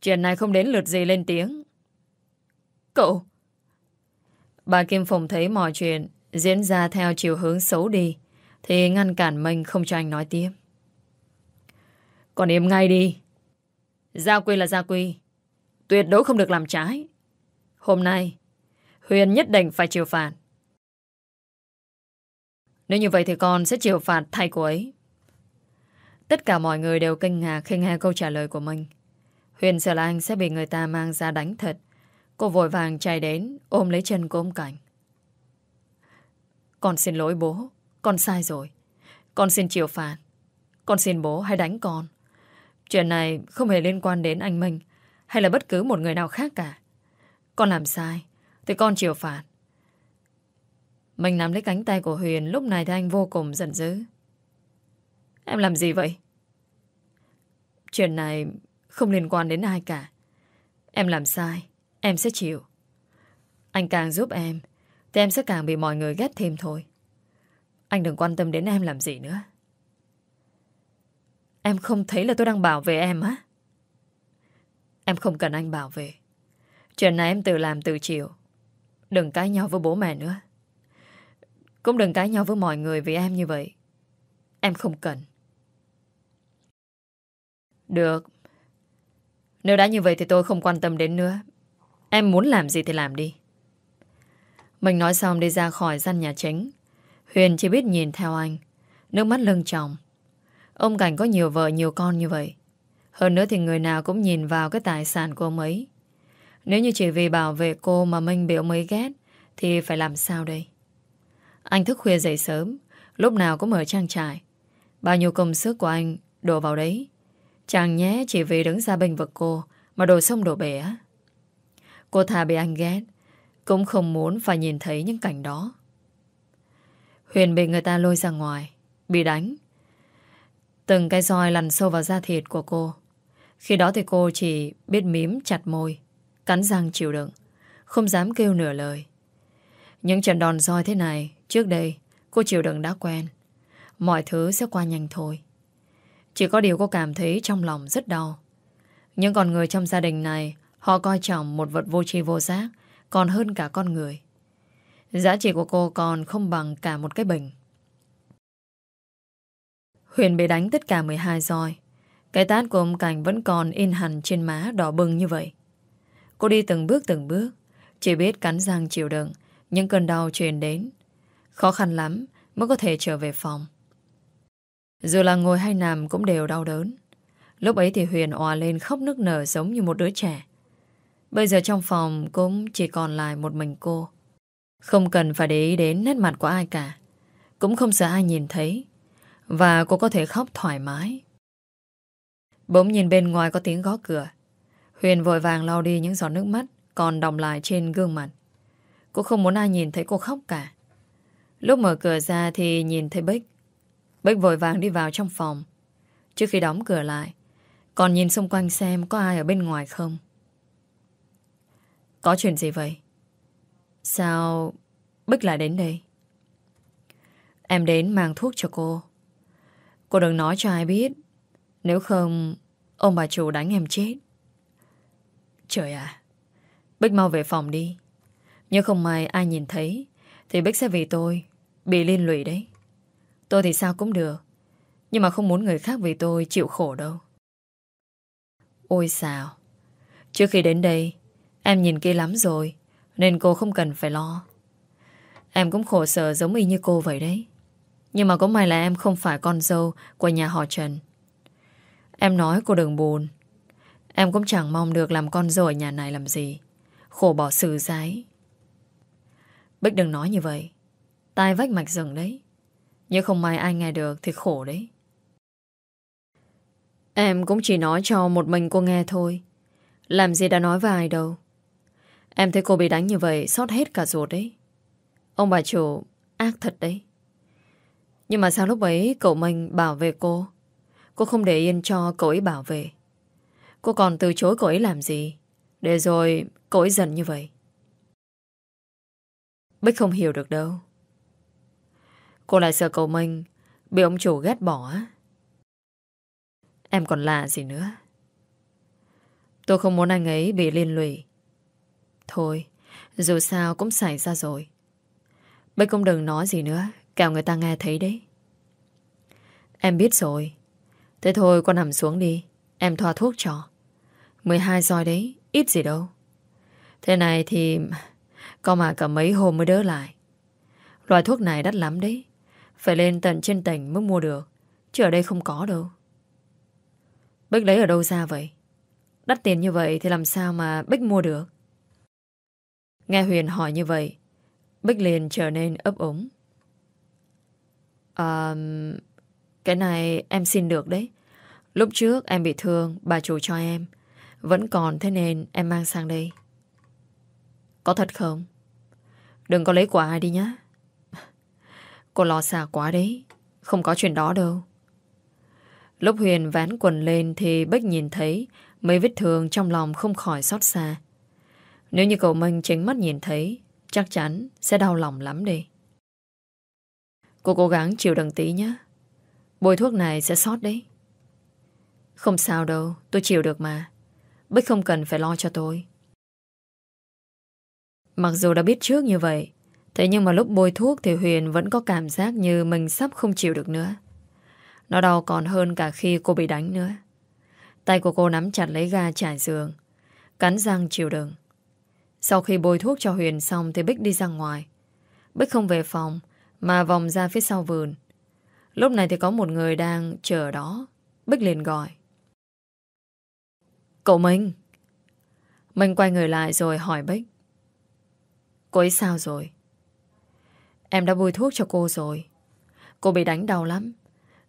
Chuyện này không đến lượt gì lên tiếng. Cậu! Bà Kim Phùng thấy mọi chuyện Diễn ra theo chiều hướng xấu đi, Thì ngăn cản mình không cho anh nói tiếp. Còn im ngay đi. Gia quy là gia quy. Tuyệt đối không được làm trái. Hôm nay, Huyền nhất định phải chịu phạt. Nếu như vậy thì con sẽ chịu phạt thay cô ấy. Tất cả mọi người đều kinh ngạc khi nghe câu trả lời của mình. Huyền sợ là anh sẽ bị người ta mang ra đánh thật. Cô vội vàng chạy đến, Ôm lấy chân của ông Cảnh. Con xin lỗi bố, Con sai rồi. Con xin chịu phạt. Con xin bố hãy đánh con. Chuyện này không hề liên quan đến anh Minh Hay là bất cứ một người nào khác cả. Con làm sai Thì con chịu phạt. Mình nắm lấy cánh tay của Huyền, Lúc này thì anh vô cùng giận dữ. Em làm gì vậy? Chuyện này không liên quan đến ai cả. Em làm sai, Em sẽ chịu. Anh càng giúp em, Thì em sẽ càng bị mọi người ghét thêm thôi. Anh đừng quan tâm đến em làm gì nữa. Em không thấy là tôi đang bảo vệ em á. Em không cần anh bảo vệ. Chuyện này em tự làm tự chịu. Đừng cãi nhau với bố mẹ nữa. Cũng đừng cãi nhau với mọi người vì em như vậy. Em không cần. Được. Nếu đã như vậy thì tôi không quan tâm đến nữa. Em muốn làm gì thì làm đi. Mình nói xong đi ra khỏi gian nhà chính. Huyền chỉ biết nhìn theo anh. Nước mắt lưng tròng. Ông Cảnh có nhiều vợ, nhiều con như vậy. Hơn nữa thì người nào cũng nhìn vào cái tài sản của ông ấy. Nếu như chỉ vì bảo vệ cô mà Minh bị ông ấy ghét, Thì phải làm sao đây? Anh thức khuya dậy sớm, Lúc nào cũng ở trang trại. Bao nhiêu công sức của anh đổ vào đấy. Chẳng nhé chỉ vì đứng ra bình vực cô Mà đổ sông đổ bể á. Cô thà bị anh ghét, Cũng không muốn phải nhìn thấy những cảnh đó. Huyền bị người ta lôi ra ngoài, Bị đánh. Từng cái roi lằn sâu vào da thịt của cô. Khi đó thì cô chỉ biết mím chặt môi, Cắn răng chịu đựng, Không dám kêu nửa lời. Những trận đòn roi thế này Trước đây, cô chịu đựng đã quen. Mọi thứ sẽ qua nhanh thôi. Chỉ có điều cô cảm thấy trong lòng rất đau. Những con người trong gia đình này, Họ coi trọng một vật vô tri vô giác, Còn hơn cả con người. Giá trị của cô còn không bằng cả một cái bình. Huyền bị đánh tất cả 12 roi. Cái tát của ông Cảnh vẫn còn in hẳn trên má đỏ bừng như vậy. Cô đi từng bước từng bước, Chỉ biết cắn răng chịu đựng Những cơn đau truyền đến. Khó khăn lắm mới có thể trở về phòng Dù là ngồi hay nằm cũng đều đau đớn Lúc ấy thì Huyền òa lên khóc nức nở giống như một đứa trẻ Bây giờ trong phòng cũng chỉ còn lại một mình cô. Không cần phải để ý đến nét mặt của ai cả. Cũng không sợ ai nhìn thấy. Và cô có thể khóc thoải mái. Bỗng nhìn bên ngoài có tiếng gõ cửa. Huyền vội vàng lau đi những giọt nước mắt còn đọng lại trên gương mặt. Cô không muốn ai nhìn thấy cô khóc cả. Lúc mở cửa ra thì nhìn thấy Bích. Bích vội vàng đi vào trong phòng. Trước khi đóng cửa lại, còn nhìn xung quanh xem có ai ở bên ngoài không. Có chuyện gì vậy? Sao Bích lại đến đây? Em đến mang thuốc cho cô. Cô đừng nói cho ai biết. Nếu không, ông bà chủ đánh em chết. Trời ạ. Bích mau về phòng đi. Nhưng không may ai nhìn thấy, thì Bích sẽ vì tôi bị liên lụy đấy. Tôi thì sao cũng được. Nhưng mà không muốn người khác vì tôi chịu khổ đâu. Ôi sao? Trước khi đến đây, em nhìn kỹ lắm rồi, nên cô không cần phải lo. Em cũng khổ sở giống y như cô vậy đấy. Nhưng mà có may là em không phải con dâu của nhà họ Trần. Em nói cô đừng buồn. Em cũng chẳng mong được làm con dâu ở nhà này làm gì. Khổ bỏ sự giấy Bích đừng nói như vậy. Tai vách mạch rừng đấy. nhớ không may ai nghe được thì khổ đấy. Em cũng chỉ nói cho một mình cô nghe thôi. Làm gì đã nói với ai đâu. Em thấy cô bị đánh như vậy sót hết cả ruột đấy. Ông bà chủ, ác thật đấy. Nhưng mà sao lúc ấy cậu mình bảo vệ cô? Cô không để yên cho cậu ấy bảo vệ. Cô còn từ chối cậu ấy làm gì? Để rồi cậu ấy giận như vậy. Bích không hiểu được đâu. Cô lại sợ cậu mình bị ông chủ ghét bỏ. Em còn lạ gì nữa. Tôi không muốn anh ấy bị liên lụy. Thôi, dù sao cũng xảy ra rồi. bây cũng đừng nói gì nữa, kẻo người ta nghe thấy đấy. Em biết rồi. Thế thôi con nằm xuống đi, em thoa thuốc cho. 12 roi đấy, ít gì đâu. Thế này thì có mà cả mấy hôm mới đỡ lại. Loại thuốc này đắt lắm đấy. Phải lên tận trên tỉnh mới mua được. Chứ ở đây không có đâu. Bích lấy ở đâu ra vậy? Đắt tiền như vậy thì làm sao mà Bích mua được? Nghe Huyền hỏi như vậy, Bích liền trở nên ấp ống. À, cái này em xin được đấy. Lúc trước em bị thương, bà chủ cho em. Vẫn còn thế nên em mang sang đây. Có thật không? Đừng có lấy của ai đi nhá. Cô lo xa quá đấy. Không có chuyện đó đâu. Lúc Huyền ván quần lên thì Bích nhìn thấy mấy vết thương trong lòng không khỏi xót xa. Nếu như cậu Minh chính mắt nhìn thấy, chắc chắn sẽ đau lòng lắm đi. Cô cố gắng chịu đựng tí nhé. Bôi thuốc này sẽ sót đấy. Không sao đâu, tôi chịu được mà. Bích không cần phải lo cho tôi. Mặc dù đã biết trước như vậy, thế nhưng mà lúc bôi thuốc thì Huyền vẫn có cảm giác như mình sắp không chịu được nữa. Nó đau còn hơn cả khi cô bị đánh nữa. Tay của cô nắm chặt lấy ga trải giường, cắn răng chịu đựng. Sau khi bôi thuốc cho Huyền xong thì Bích đi ra ngoài. Bích không về phòng, mà vòng ra phía sau vườn. Lúc này thì có một người đang chờ đó. Bích liền gọi. Cậu Minh. Minh quay người lại rồi hỏi Bích. Cô ấy sao rồi? Em đã bôi thuốc cho cô rồi. Cô bị đánh đau lắm.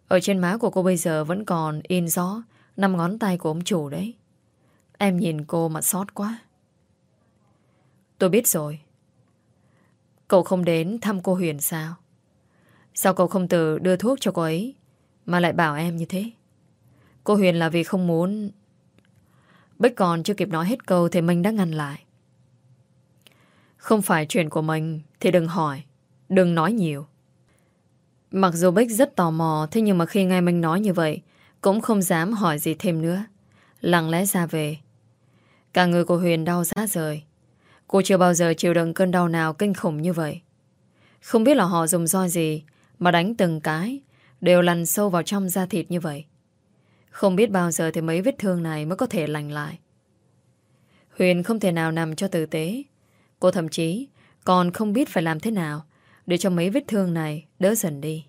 Ở trên má của cô bây giờ vẫn còn in gió năm ngón tay của ông chủ đấy. Em nhìn cô mà xót quá. Tôi biết rồi. Cậu không đến thăm cô Huyền sao? Sao cậu không từ đưa thuốc cho cô ấy mà lại bảo em như thế? Cô Huyền là vì không muốn... Bích còn chưa kịp nói hết câu thì Minh đã ngăn lại. Không phải chuyện của mình thì đừng hỏi, đừng nói nhiều. Mặc dù Bích rất tò mò, thế nhưng mà khi nghe Minh nói như vậy, cũng không dám hỏi gì thêm nữa. Lặng lẽ ra về. Cả người của Huyền đau rã rời. Cô chưa bao giờ chịu đựng cơn đau nào kinh khủng như vậy. Không biết là họ dùng roi gì mà đánh từng cái, đều lăn sâu vào trong da thịt như vậy. Không biết bao giờ thì mấy vết thương này mới có thể lành lại. Huyền không thể nào nằm cho tử tế. Cô thậm chí còn không biết phải làm thế nào để cho mấy vết thương này đỡ dần đi.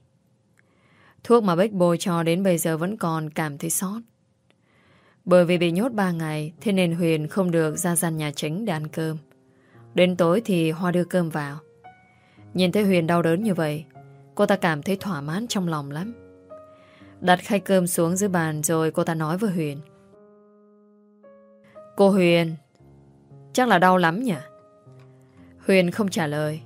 Thuốc mà Bích bôi cho đến bây giờ vẫn còn cảm thấy sót. Bởi vì bị nhốt 3 ngày, Thế nên Huyền không được ra gian nhà chính để ăn cơm. Đến tối thì Hoa đưa cơm vào. Nhìn thấy Huyền đau đớn như vậy, Cô ta cảm thấy thỏa mãn trong lòng lắm. Đặt khay cơm xuống dưới bàn Rồi cô ta nói với Huyền. Cô Huyền, Chắc là đau lắm nhỉ? Huyền không trả lời.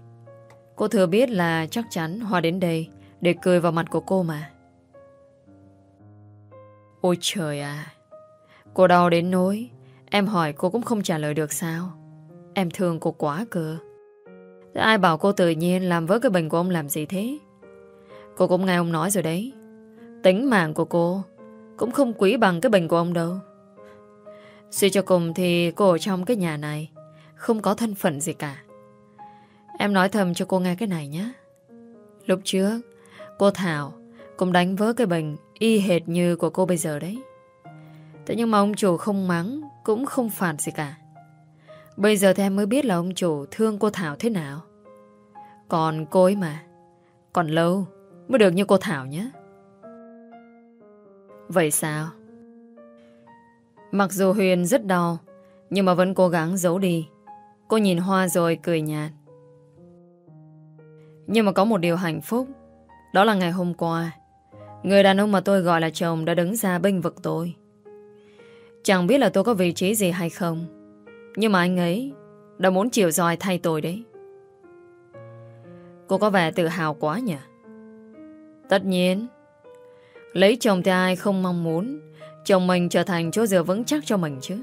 Cô thừa biết là chắc chắn Hoa đến đây Để cười vào mặt của cô mà. Ôi trời à Cô đau đến nỗi Em hỏi cô cũng không trả lời được sao. Em thương cô quá cơ. Thế ai bảo cô tự nhiên làm với cái bệnh của ông làm gì thế? Cô cũng nghe ông nói rồi đấy. Tính mạng của cô Cũng không quý bằng cái bệnh của ông đâu. Suy cho cùng thì cô ở trong cái nhà này Không có thân phận gì cả. Em nói thầm cho cô nghe cái này nhé Lúc trước Cô Thảo Cũng đánh vỡ cái bệnh y hệt như của cô bây giờ đấy. Thế nhưng mà ông chủ không mắng, cũng không phản gì cả. Bây giờ thì em mới biết là ông chủ thương cô Thảo thế nào. Còn cô ấy mà, còn lâu mới được như cô Thảo nhé. Vậy sao? Mặc dù Huyền rất đau, nhưng mà vẫn cố gắng giấu đi. Cô nhìn Hoa rồi cười nhạt. Nhưng mà có một điều hạnh phúc, đó là ngày hôm qua, người đàn ông mà tôi gọi là chồng đã đứng ra bênh vực tôi. Chẳng biết là tôi có vị trí gì hay không, nhưng mà anh ấy đã muốn chịu dòi thay tôi đấy. Cô có vẻ tự hào quá nhỉ? Tất nhiên, lấy chồng thì ai không mong muốn chồng mình trở thành chỗ dựa vững chắc cho mình chứ.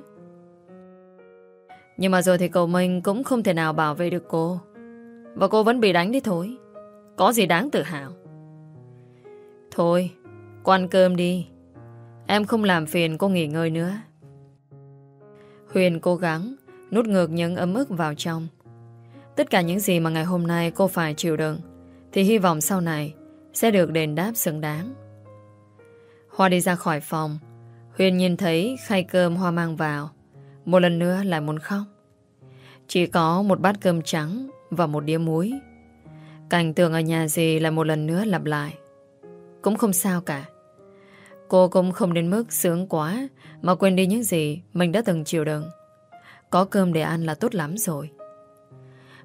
Nhưng mà rồi thì cậu mình cũng không thể nào bảo vệ được cô. Và cô vẫn bị đánh đi thôi. Có gì đáng tự hào. Thôi, cô ăn cơm đi. Em không làm phiền cô nghỉ ngơi nữa. Huyền cố gắng nút ngược những ấm ức vào trong. Tất cả những gì mà ngày hôm nay cô phải chịu đựng thì hy vọng sau này sẽ được đền đáp xứng đáng. Hoa đi ra khỏi phòng Huyền nhìn thấy khay cơm Hoa mang vào Một lần nữa lại muốn khóc Chỉ có một bát cơm trắng và một đĩa muối. Cảnh tượng ở nhà gì lại một lần nữa lặp lại. Cũng không sao cả. Cô cũng không đến mức sướng quá Mà quên đi những gì Mình đã từng chịu đựng. Có cơm để ăn là tốt lắm rồi.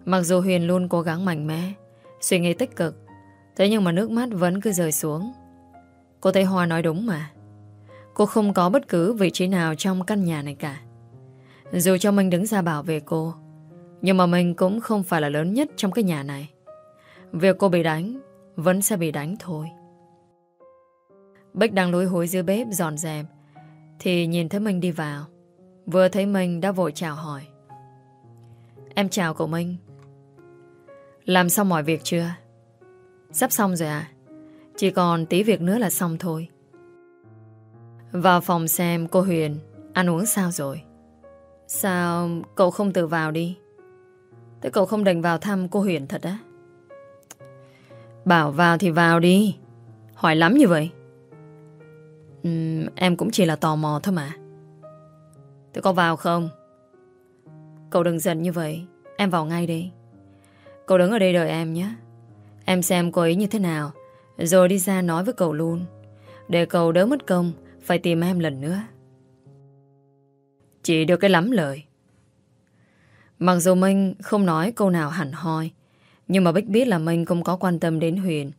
Mặc dù Huyền luôn cố gắng mạnh mẽ, Suy nghĩ tích cực, Thế nhưng mà nước mắt vẫn cứ rơi xuống. Cô thấy Hoa nói đúng mà. Cô không có bất cứ vị trí nào trong căn nhà này cả. Dù cho mình đứng ra bảo vệ cô nhưng mà mình cũng không phải là lớn nhất trong cái nhà này. Việc cô bị đánh Vẫn sẽ bị đánh thôi. Bích đang lối hối dưới bếp dọn dẹp, Thì nhìn thấy mình đi vào. Vừa thấy mình đã vội chào hỏi. Em chào cậu Minh. Làm xong mọi việc chưa? Sắp xong rồi à? Chỉ còn tí việc nữa là xong thôi. Vào phòng xem cô Huyền Ăn uống sao rồi. Sao cậu không tự vào đi? Thế cậu không đành vào thăm cô Huyền thật á? Bảo vào thì vào đi. Hỏi lắm như vậy. Uhm, Em cũng chỉ là tò mò thôi mà. Thế có vào không? Cậu đừng giận như vậy. Em vào ngay đi. Cậu đứng ở đây đợi em nhé. Em xem cô ấy như thế nào. Rồi đi ra nói với cậu luôn. Để cậu đỡ mất công Phải tìm em lần nữa. Chỉ được cái lắm lời. Mặc dù Minh không nói câu nào hẳn hoi, Nhưng mà Bích biết là Minh không có quan tâm đến Huyền.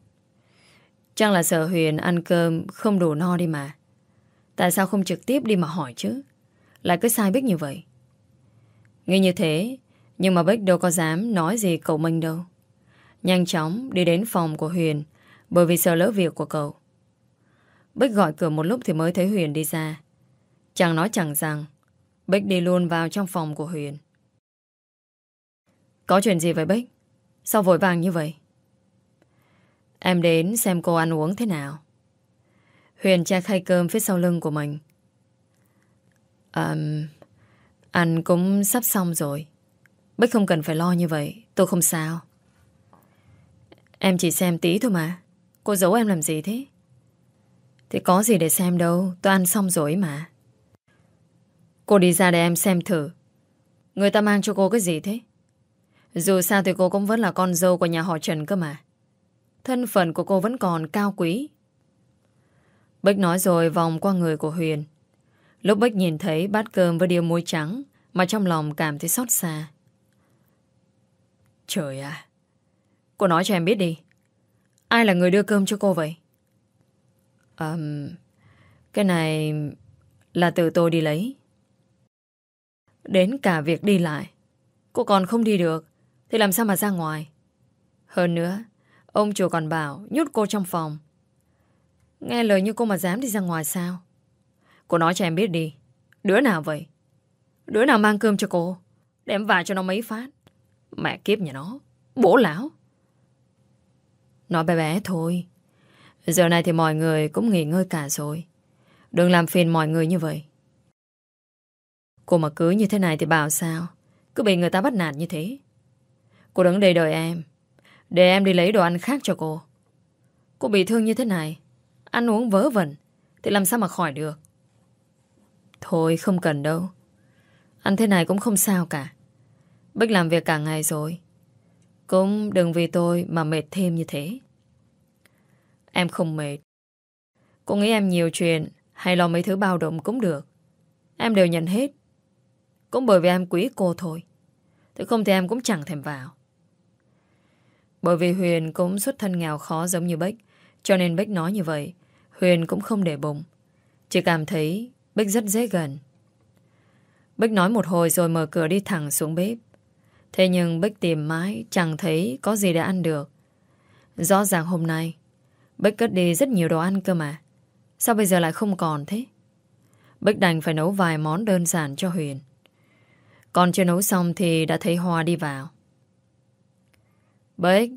Chắc là sợ Huyền ăn cơm không đủ no đi mà. Tại sao không trực tiếp đi mà hỏi chứ? Lại cứ sai Bích như vậy. Nghĩ như thế, Nhưng mà Bích đâu có dám nói gì cậu Minh đâu. Nhanh chóng đi đến phòng của Huyền, bởi vì sợ lỡ việc của cậu. Bích gọi cửa một lúc thì mới thấy Huyền đi ra. Chẳng nói chẳng rằng, Bích đi luôn vào trong phòng của Huyền. Có chuyện gì vậy Bích? Sao vội vàng như vậy? Em đến xem cô ăn uống thế nào Huyền tra khay cơm phía sau lưng của mình um, Ăn cũng sắp xong rồi Bích không cần phải lo như vậy Tôi không sao Em chỉ xem tí thôi mà Cô giấu em làm gì thế? Thì có gì để xem đâu Tôi ăn xong rồi mà Cô đi ra để em xem thử Người ta mang cho cô cái gì thế? Dù sao thì cô cũng vẫn là con dâu của nhà họ Trần cơ mà Thân phận của cô vẫn còn cao quý Bích nói rồi vòng qua người của Huyền Lúc Bích nhìn thấy bát cơm với điêu muối trắng Mà trong lòng cảm thấy xót xa Trời à Cô nói cho em biết đi Ai là người đưa cơm cho cô vậy? Um, cái này là từ tôi đi lấy. Đến cả việc đi lại. Cô còn không đi được. Thì làm sao mà ra ngoài? Hơn nữa, ông chủ còn bảo nhốt cô trong phòng. Nghe lời như cô mà dám đi ra ngoài sao? Cô nói cho em biết đi. Đứa nào vậy? Đứa nào mang cơm cho cô? Để em vả cho nó mấy phát. Mẹ kiếp nhà nó. Bố lão. Nói bé bé thôi Giờ này thì mọi người cũng nghỉ ngơi cả rồi Đừng làm phiền mọi người như vậy Cô mà cứ như thế này thì bảo sao Cứ bị người ta bắt nạt như thế Cô đứng đây đợi em. Để em đi lấy đồ ăn khác cho cô. Cô bị thương như thế này. Ăn uống vớ vẩn. Thì làm sao mà khỏi được? Thôi, không cần đâu. Ăn thế này cũng không sao cả. Bích làm việc cả ngày rồi. Cũng đừng vì tôi mà mệt thêm như thế. Em không mệt. Cô nghĩ em nhiều chuyện Hay lo mấy thứ bao động cũng được. Em đều nhận hết. Cũng bởi vì em quý cô thôi. Thế không thì em cũng chẳng thèm vào. Bởi vì Huyền cũng xuất thân nghèo khó giống như Bích, Cho nên Bích nói như vậy. Huyền cũng không để bụng. Chỉ cảm thấy Bích rất dễ gần. Bích nói một hồi rồi mở cửa đi thẳng xuống bếp. Thế nhưng Bích tìm mãi, Chẳng thấy có gì để ăn được. Rõ ràng hôm nay, Bích cất đi rất nhiều đồ ăn cơ mà. Sao bây giờ lại không còn thế? Bích đành phải nấu vài món đơn giản cho Huyền. Còn chưa nấu xong thì đã thấy Hoa đi vào. Bích,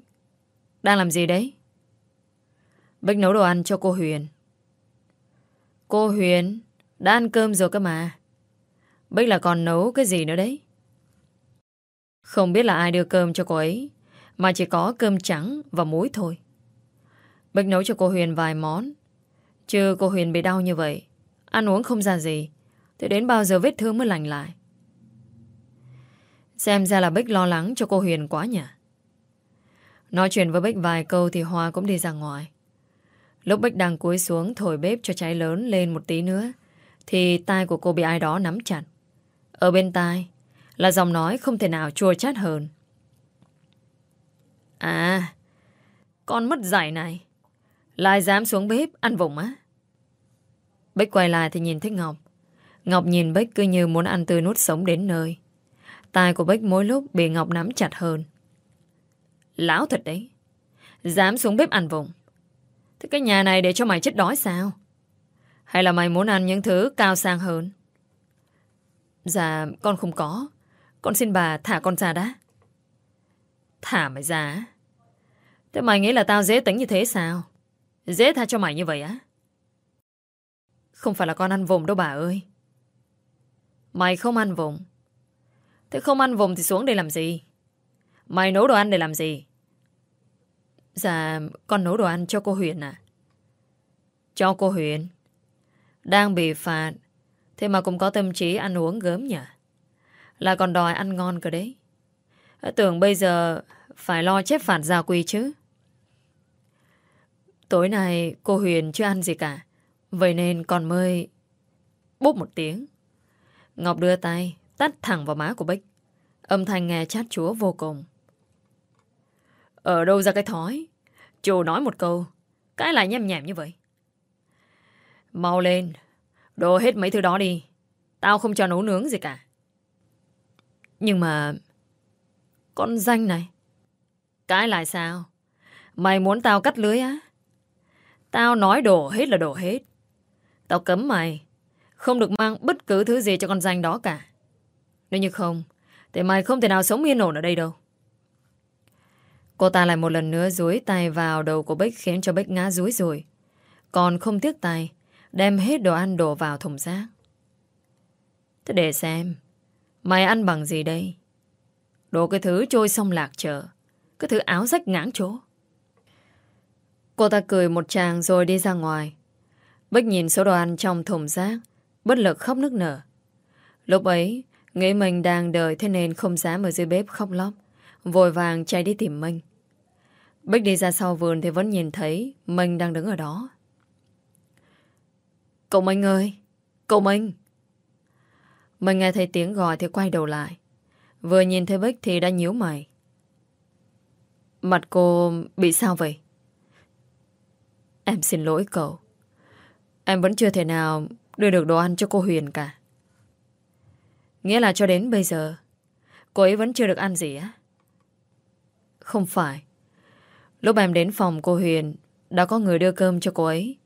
Đang làm gì đấy? Bích nấu đồ ăn cho cô Huyền. Cô Huyền Đã ăn cơm rồi cơ mà. Bích là còn nấu cái gì nữa đấy? Không biết là ai đưa cơm cho cô ấy, Mà chỉ có cơm trắng và muối thôi. Bích nấu cho cô Huyền vài món. Chứ cô Huyền bị đau như vậy, Ăn uống không ra gì, Thì đến bao giờ vết thương mới lành lại? Xem ra là Bích lo lắng cho cô Huyền quá nhỉ. Nói chuyện với Bích vài câu Thì Hoa cũng đi ra ngoài. Lúc Bích đang cúi xuống thổi bếp cho cháy lớn lên một tí nữa, Thì tai của cô bị ai đó nắm chặt. Ở bên tai Là giọng nói không thể nào chua chát hơn. À Con mất giải này. Lại dám xuống bếp ăn vụng á? Bích quay lại thì nhìn thấy Ngọc. Ngọc nhìn Bích cứ như muốn ăn tươi nuốt sống đến nơi. Tai của Bích mỗi lúc bị Ngọc nắm chặt hơn. Lão thật đấy. Dám xuống bếp ăn vùng Thế cái nhà này để cho mày chết đói sao? Hay là mày muốn ăn những thứ cao sang hơn? Dạ con không có. Con xin bà thả con ra đã. Thả mày ra Thế mày nghĩ là tao dễ tính như thế sao? Dễ tha cho mày như vậy á? Không phải là con ăn vùng đâu bà ơi. Mày không ăn vùng Thế không ăn vùng thì xuống đây làm gì? Mày nấu đồ ăn để làm gì? Dạ con nấu đồ ăn cho cô Huyền à Cho cô Huyền? Đang bị phạt, Thế mà cũng có tâm trí ăn uống gớm nhỉ? Là còn đòi ăn ngon cơ đấy. Tưởng bây giờ Phải lo chép phạt gia quy chứ. Tối nay cô Huyền chưa ăn gì cả, Vậy nên còn mới Búp một tiếng. Ngọc đưa tay Tắt thẳng vào má của Bích. Âm thanh nghe chát chúa vô cùng. Ở đâu ra cái thói? Chú nói một câu. Cái lại nhem nhẹm như vậy. Mau lên. Đồ hết mấy thứ đó đi. Tao không cho nấu nướng gì cả. Nhưng mà Con danh này, Cái lại sao? Mày muốn tao cắt lưới á? Tao nói đổ hết là đổ hết. Tao cấm mày. Không được mang bất cứ thứ gì cho con danh đó cả. Nếu như không, Thì mày không thể nào sống yên ổn ở đây đâu. Cô ta lại một lần nữa dúi tay vào đầu của Bích khiến cho Bích ngã dúi rồi. Còn không tiếc tay, đem hết đồ ăn đổ vào thùng rác. Thế để xem, mày ăn bằng gì đây? Đồ cái thứ trôi sông lạc chợ, cái thứ áo rách ngãng chỗ. Cô ta cười một tràng rồi đi ra ngoài. Bích nhìn số đồ ăn trong thùng rác, bất lực khóc nức nở. Lúc ấy, nghĩ mình đang đợi thế nên không dám ở dưới bếp khóc lóc. Vội vàng chạy đi tìm Minh Bích đi ra sau vườn thì vẫn nhìn thấy Minh đang đứng ở đó. Cậu Minh ơi, Cậu Minh. Minh nghe thấy tiếng gọi thì quay đầu lại. Vừa nhìn thấy Bích thì đã nhíu mày. Mặt cô bị sao vậy? Em xin lỗi cậu. Em vẫn chưa thể nào đưa được đồ ăn cho cô Huyền cả. Nghĩa là cho đến bây giờ, Cô ấy vẫn chưa được ăn gì á. Không phải. Lúc em đến phòng cô Huyền, đã có người đưa cơm cho cô ấy.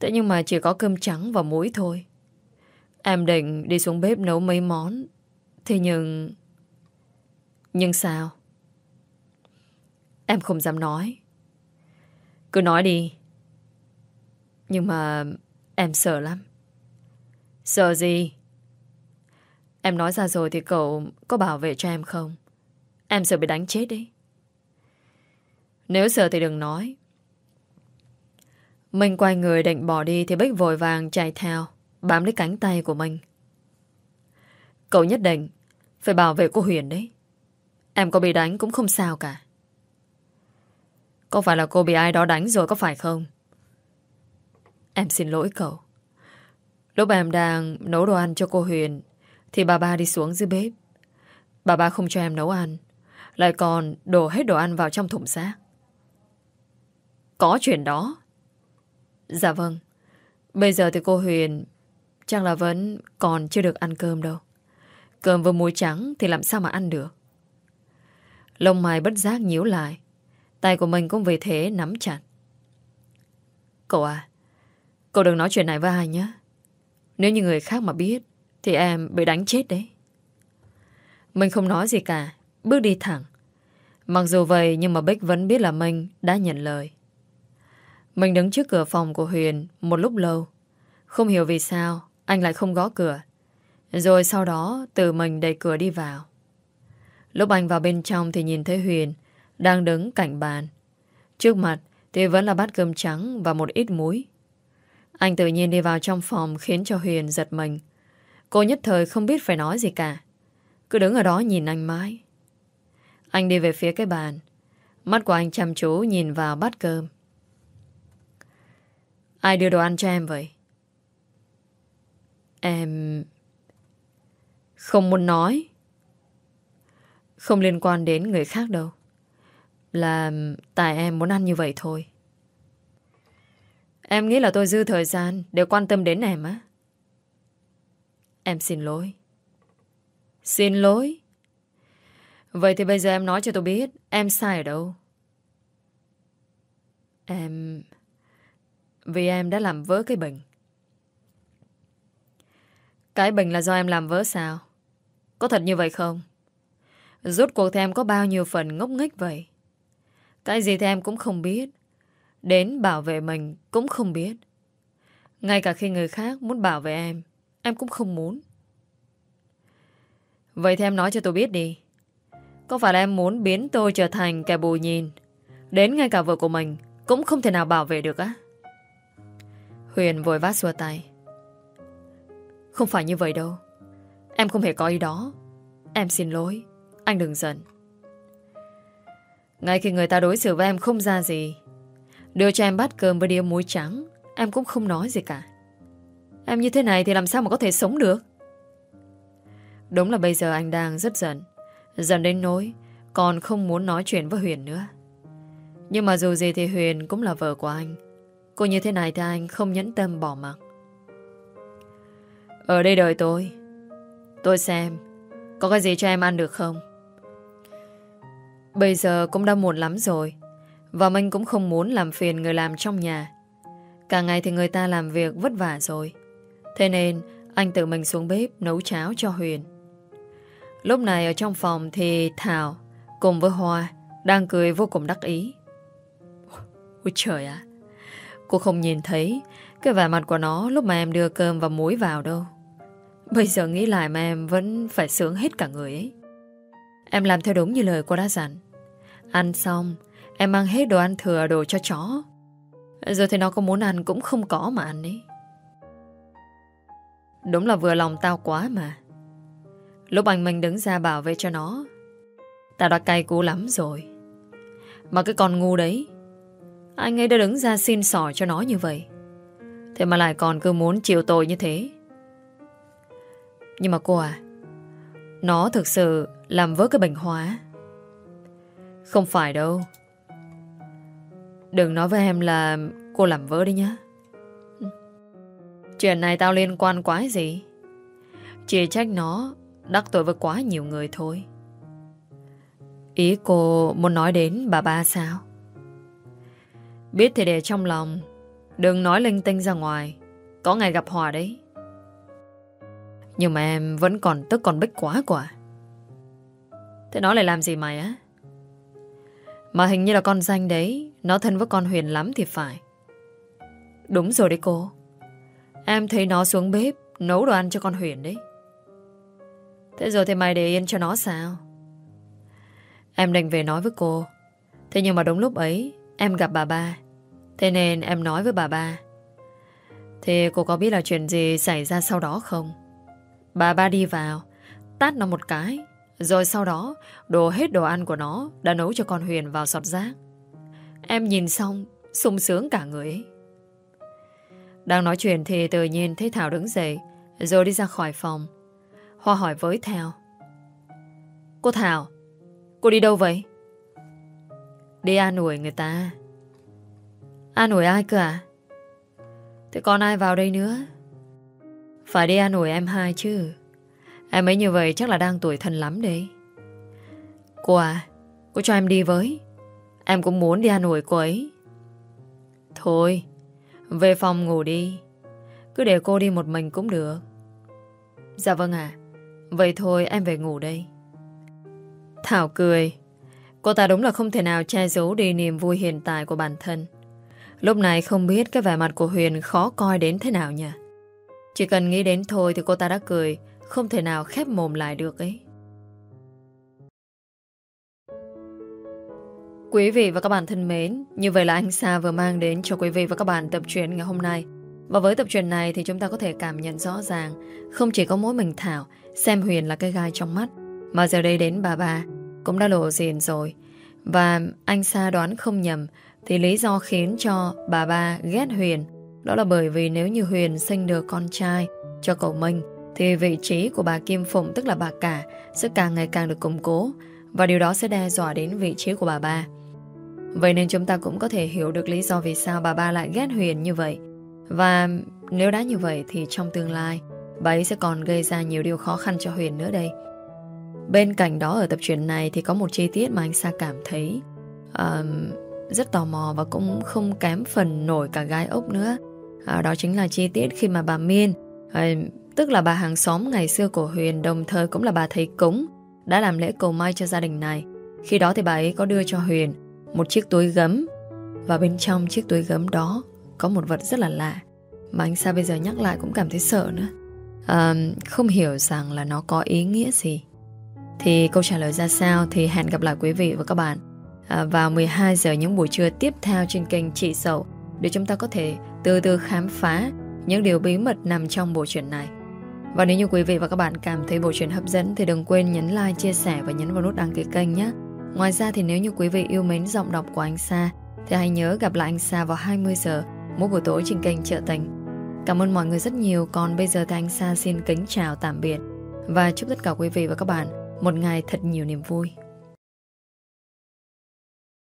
Thế nhưng mà chỉ có cơm trắng và muối thôi. Em định đi xuống bếp nấu mấy món. Thế nhưng... Nhưng sao? Em không dám nói. Cứ nói đi. Nhưng mà em sợ lắm. Sợ gì? Em nói ra rồi thì cậu có bảo vệ cho em không? Em sợ bị đánh chết đấy. Nếu sợ thì đừng nói. Minh quay người định bỏ đi thì Bích vội vàng chạy theo, bám lấy cánh tay của mình. Cậu nhất định phải bảo vệ cô Huyền đấy. Em có bị đánh cũng không sao cả. Có phải là cô bị ai đó đánh rồi có phải không? Em xin lỗi cậu. Lúc em đang nấu đồ ăn cho cô Huyền thì bà ba đi xuống dưới bếp. Bà ba không cho em nấu ăn lại còn đổ hết đồ ăn vào trong thùng xác. Có chuyện đó. Dạ vâng. Bây giờ thì cô Huyền chắc là vẫn còn chưa được ăn cơm đâu. Cơm với muối trắng thì làm sao mà ăn được. Lông mày bất giác nhíu lại. Tay của mình cũng vì thế nắm chặt. Cậu à, cậu đừng nói chuyện này với ai nhé. Nếu như người khác mà biết, thì em bị đánh chết đấy. Mình không nói gì cả, bước đi thẳng. Mặc dù vậy nhưng mà Bích vẫn biết là mình đã nhận lời. Mình đứng trước cửa phòng của Huyền một lúc lâu. Không hiểu vì sao, anh lại không gõ cửa. Rồi sau đó, tự mình đẩy cửa đi vào. Lúc anh vào bên trong thì nhìn thấy Huyền đang đứng cạnh bàn. Trước mặt thì vẫn là bát cơm trắng và một ít muối. Anh tự nhiên đi vào trong phòng khiến cho Huyền giật mình. Cô nhất thời không biết phải nói gì cả. Cứ đứng ở đó nhìn anh mãi. Anh đi về phía cái bàn. Mắt của anh chăm chú nhìn vào bát cơm. Ai đưa đồ ăn cho em vậy? Em... Không muốn nói. Không liên quan đến người khác đâu. Là tại em muốn ăn như vậy thôi. Em nghĩ là tôi dư thời gian để quan tâm đến em á. Em xin lỗi. Xin lỗi? Vậy thì bây giờ em nói cho tôi biết, em sai ở đâu. Em... Vì em đã làm vỡ cái bình Cái bình là do em làm vỡ sao? Có thật như vậy không? Rốt cuộc thì em có bao nhiêu phần ngốc nghếch vậy? Cái gì thì em cũng không biết. Đến bảo vệ mình cũng không biết. Ngay cả khi người khác muốn bảo vệ em, em cũng không muốn. Vậy thì em nói cho tôi biết đi. Có phải là em muốn biến tôi trở thành kẻ bù nhìn Đến ngay cả vợ của mình Cũng không thể nào bảo vệ được á Huyền vội vã xua tay. Không phải như vậy đâu. Em không hề có ý đó. Em xin lỗi. Anh đừng giận. Ngay khi người ta đối xử với em không ra gì, Đưa cho em bát cơm với đĩa muối trắng, Em cũng không nói gì cả. Em như thế này thì làm sao mà có thể sống được? Đúng là bây giờ anh đang rất giận. Giận đến nỗi Còn không muốn nói chuyện với Huyền nữa. Nhưng mà dù gì thì Huyền cũng là vợ của anh. Cô như thế này thì anh không nhẫn tâm bỏ mặc. Ở đây đợi tôi. Tôi xem, Có cái gì cho em ăn được không? Bây giờ cũng đã muộn lắm rồi, Và mình cũng không muốn làm phiền người làm trong nhà. Cả ngày thì người ta làm việc vất vả rồi. Thế nên, anh tự mình xuống bếp nấu cháo cho Huyền. Lúc này ở trong phòng thì Thảo cùng với Hoa đang cười vô cùng đắc ý. Ôi trời ạ! Cô không nhìn thấy cái vẻ mặt của nó lúc mà em đưa cơm và muối vào đâu. Bây giờ nghĩ lại mà em vẫn phải sướng hết cả người ấy. Em làm theo đúng như lời cô đã dặn. Ăn xong, em mang hết đồ ăn thừa đồ cho chó. Rồi thì nó có muốn ăn cũng không có mà ăn ấy. Đúng là vừa lòng tao quá mà. Lúc anh mình đứng ra bảo vệ cho nó Tao đã cay cú lắm rồi Mà cái con ngu đấy anh ấy đã đứng ra xin sỏ cho nó như vậy. Thế mà lại còn cứ muốn chịu tội như thế. Nhưng mà cô à Nó thực sự làm vỡ cái bệnh hóa. Không phải đâu. Đừng nói với em là cô làm vỡ đi nhá. Chuyện này tao liên quan quái gì? Chỉ trách nó Đắc tội với quá nhiều người thôi. Ý cô muốn nói đến bà ba sao? Biết thì để trong lòng. Đừng nói linh tinh ra ngoài. Có ngày gặp hòa đấy. Nhưng mà em vẫn còn tức còn bích quá quả Thế nó lại làm gì mày á? Mà hình như là con danh đấy Nó thân với con Huyền lắm thì phải. Đúng rồi đấy cô. Em thấy nó xuống bếp Nấu đồ ăn cho con Huyền đấy. Thế rồi thì mày để yên cho nó sao? Em định về nói với cô. Thế nhưng mà đúng lúc ấy, em gặp bà ba. Thế nên em nói với bà ba Thế cô có biết là chuyện gì xảy ra sau đó không? Bà ba đi vào, Tát nó một cái, Rồi sau đó đổ hết đồ ăn của nó Đã nấu cho con Huyền vào sọt rác Em nhìn xong, sung sướng cả người ấy Đang nói chuyện thì tự nhiên thấy Thảo đứng dậy, Rồi đi ra khỏi phòng Hoa hỏi với Thảo Cô Thảo, Cô đi đâu vậy? Đi an ủi người ta. An ủi ai cơ à? Thế còn ai vào đây nữa? Phải đi an ủi em hai chứ. Em ấy như vậy chắc là đang tuổi thân lắm đấy. Cô à Cô cho em đi với. Em cũng muốn đi an ủi cô ấy. Thôi, Về phòng ngủ đi. Cứ để cô đi một mình cũng được. Dạ vâng ạ. Vậy thôi, em về ngủ đây. Thảo cười. Cô ta đúng là không thể nào che giấu đi niềm vui hiện tại của bản thân. Lúc này không biết cái vẻ mặt của Huyền khó coi đến thế nào nhỉ? Chỉ cần nghĩ đến thôi thì cô ta đã cười Không thể nào khép mồm lại được ấy. Quý vị và các bạn thân mến, như vậy là anh Sa vừa mang đến cho quý vị và các bạn tập truyện ngày hôm nay. Và với tập truyện này thì chúng ta có thể cảm nhận rõ ràng, không chỉ có mỗi mình Thảo, xem Huyền là cái gai trong mắt, mà giờ đây đến bà bà cũng đã lộ diện rồi. Và anh Sa đoán không nhầm, thì lý do khiến cho bà ba ghét Huyền đó là bởi vì nếu như Huyền sinh được con trai cho cậu Minh thì vị trí của bà Kim Phụng tức là bà cả sẽ càng ngày càng được củng cố và điều đó sẽ đe dọa đến vị trí của bà ba. Vậy nên chúng ta cũng có thể hiểu được lý do vì sao bà ba lại ghét Huyền như vậy. Và nếu đã như vậy thì trong tương lai, bà ấy sẽ còn gây ra nhiều điều khó khăn cho Huyền nữa đây. Bên cạnh đó ở tập truyện này thì có một chi tiết mà anh Sa cảm thấy uh, rất tò mò và cũng không kém phần nổi cả gái ốc nữa. À, đó chính là chi tiết khi mà bà Miên, uh, tức là bà hàng xóm ngày xưa của Huyền đồng thời cũng là bà thầy cúng, đã làm lễ cầu may cho gia đình này. Khi đó thì bà ấy có đưa cho Huyền một chiếc túi gấm Và bên trong chiếc túi gấm đó Có một vật rất là lạ Mà anh Sa bây giờ nhắc lại cũng cảm thấy sợ nữa à, Không hiểu rằng là nó có ý nghĩa gì thì câu trả lời ra sao Thì hẹn gặp lại quý vị và các bạn à, Vào 12 giờ những buổi trưa tiếp theo Trên kênh Chị Sậu Để chúng ta có thể từ từ khám phá Những điều bí mật nằm trong bộ truyện này Và nếu như quý vị và các bạn cảm thấy bộ truyện hấp dẫn Thì đừng quên nhấn like, chia sẻ và nhấn vào nút đăng ký kênh nhé Ngoài ra thì nếu như quý vị yêu mến giọng đọc của anh Sa thì hãy nhớ gặp lại anh Sa vào 20 giờ mỗi buổi tối trên kênh Trợ Tình. Cảm ơn mọi người rất nhiều. Còn bây giờ thì anh Sa xin kính chào tạm biệt và chúc tất cả quý vị và các bạn một ngày thật nhiều niềm vui.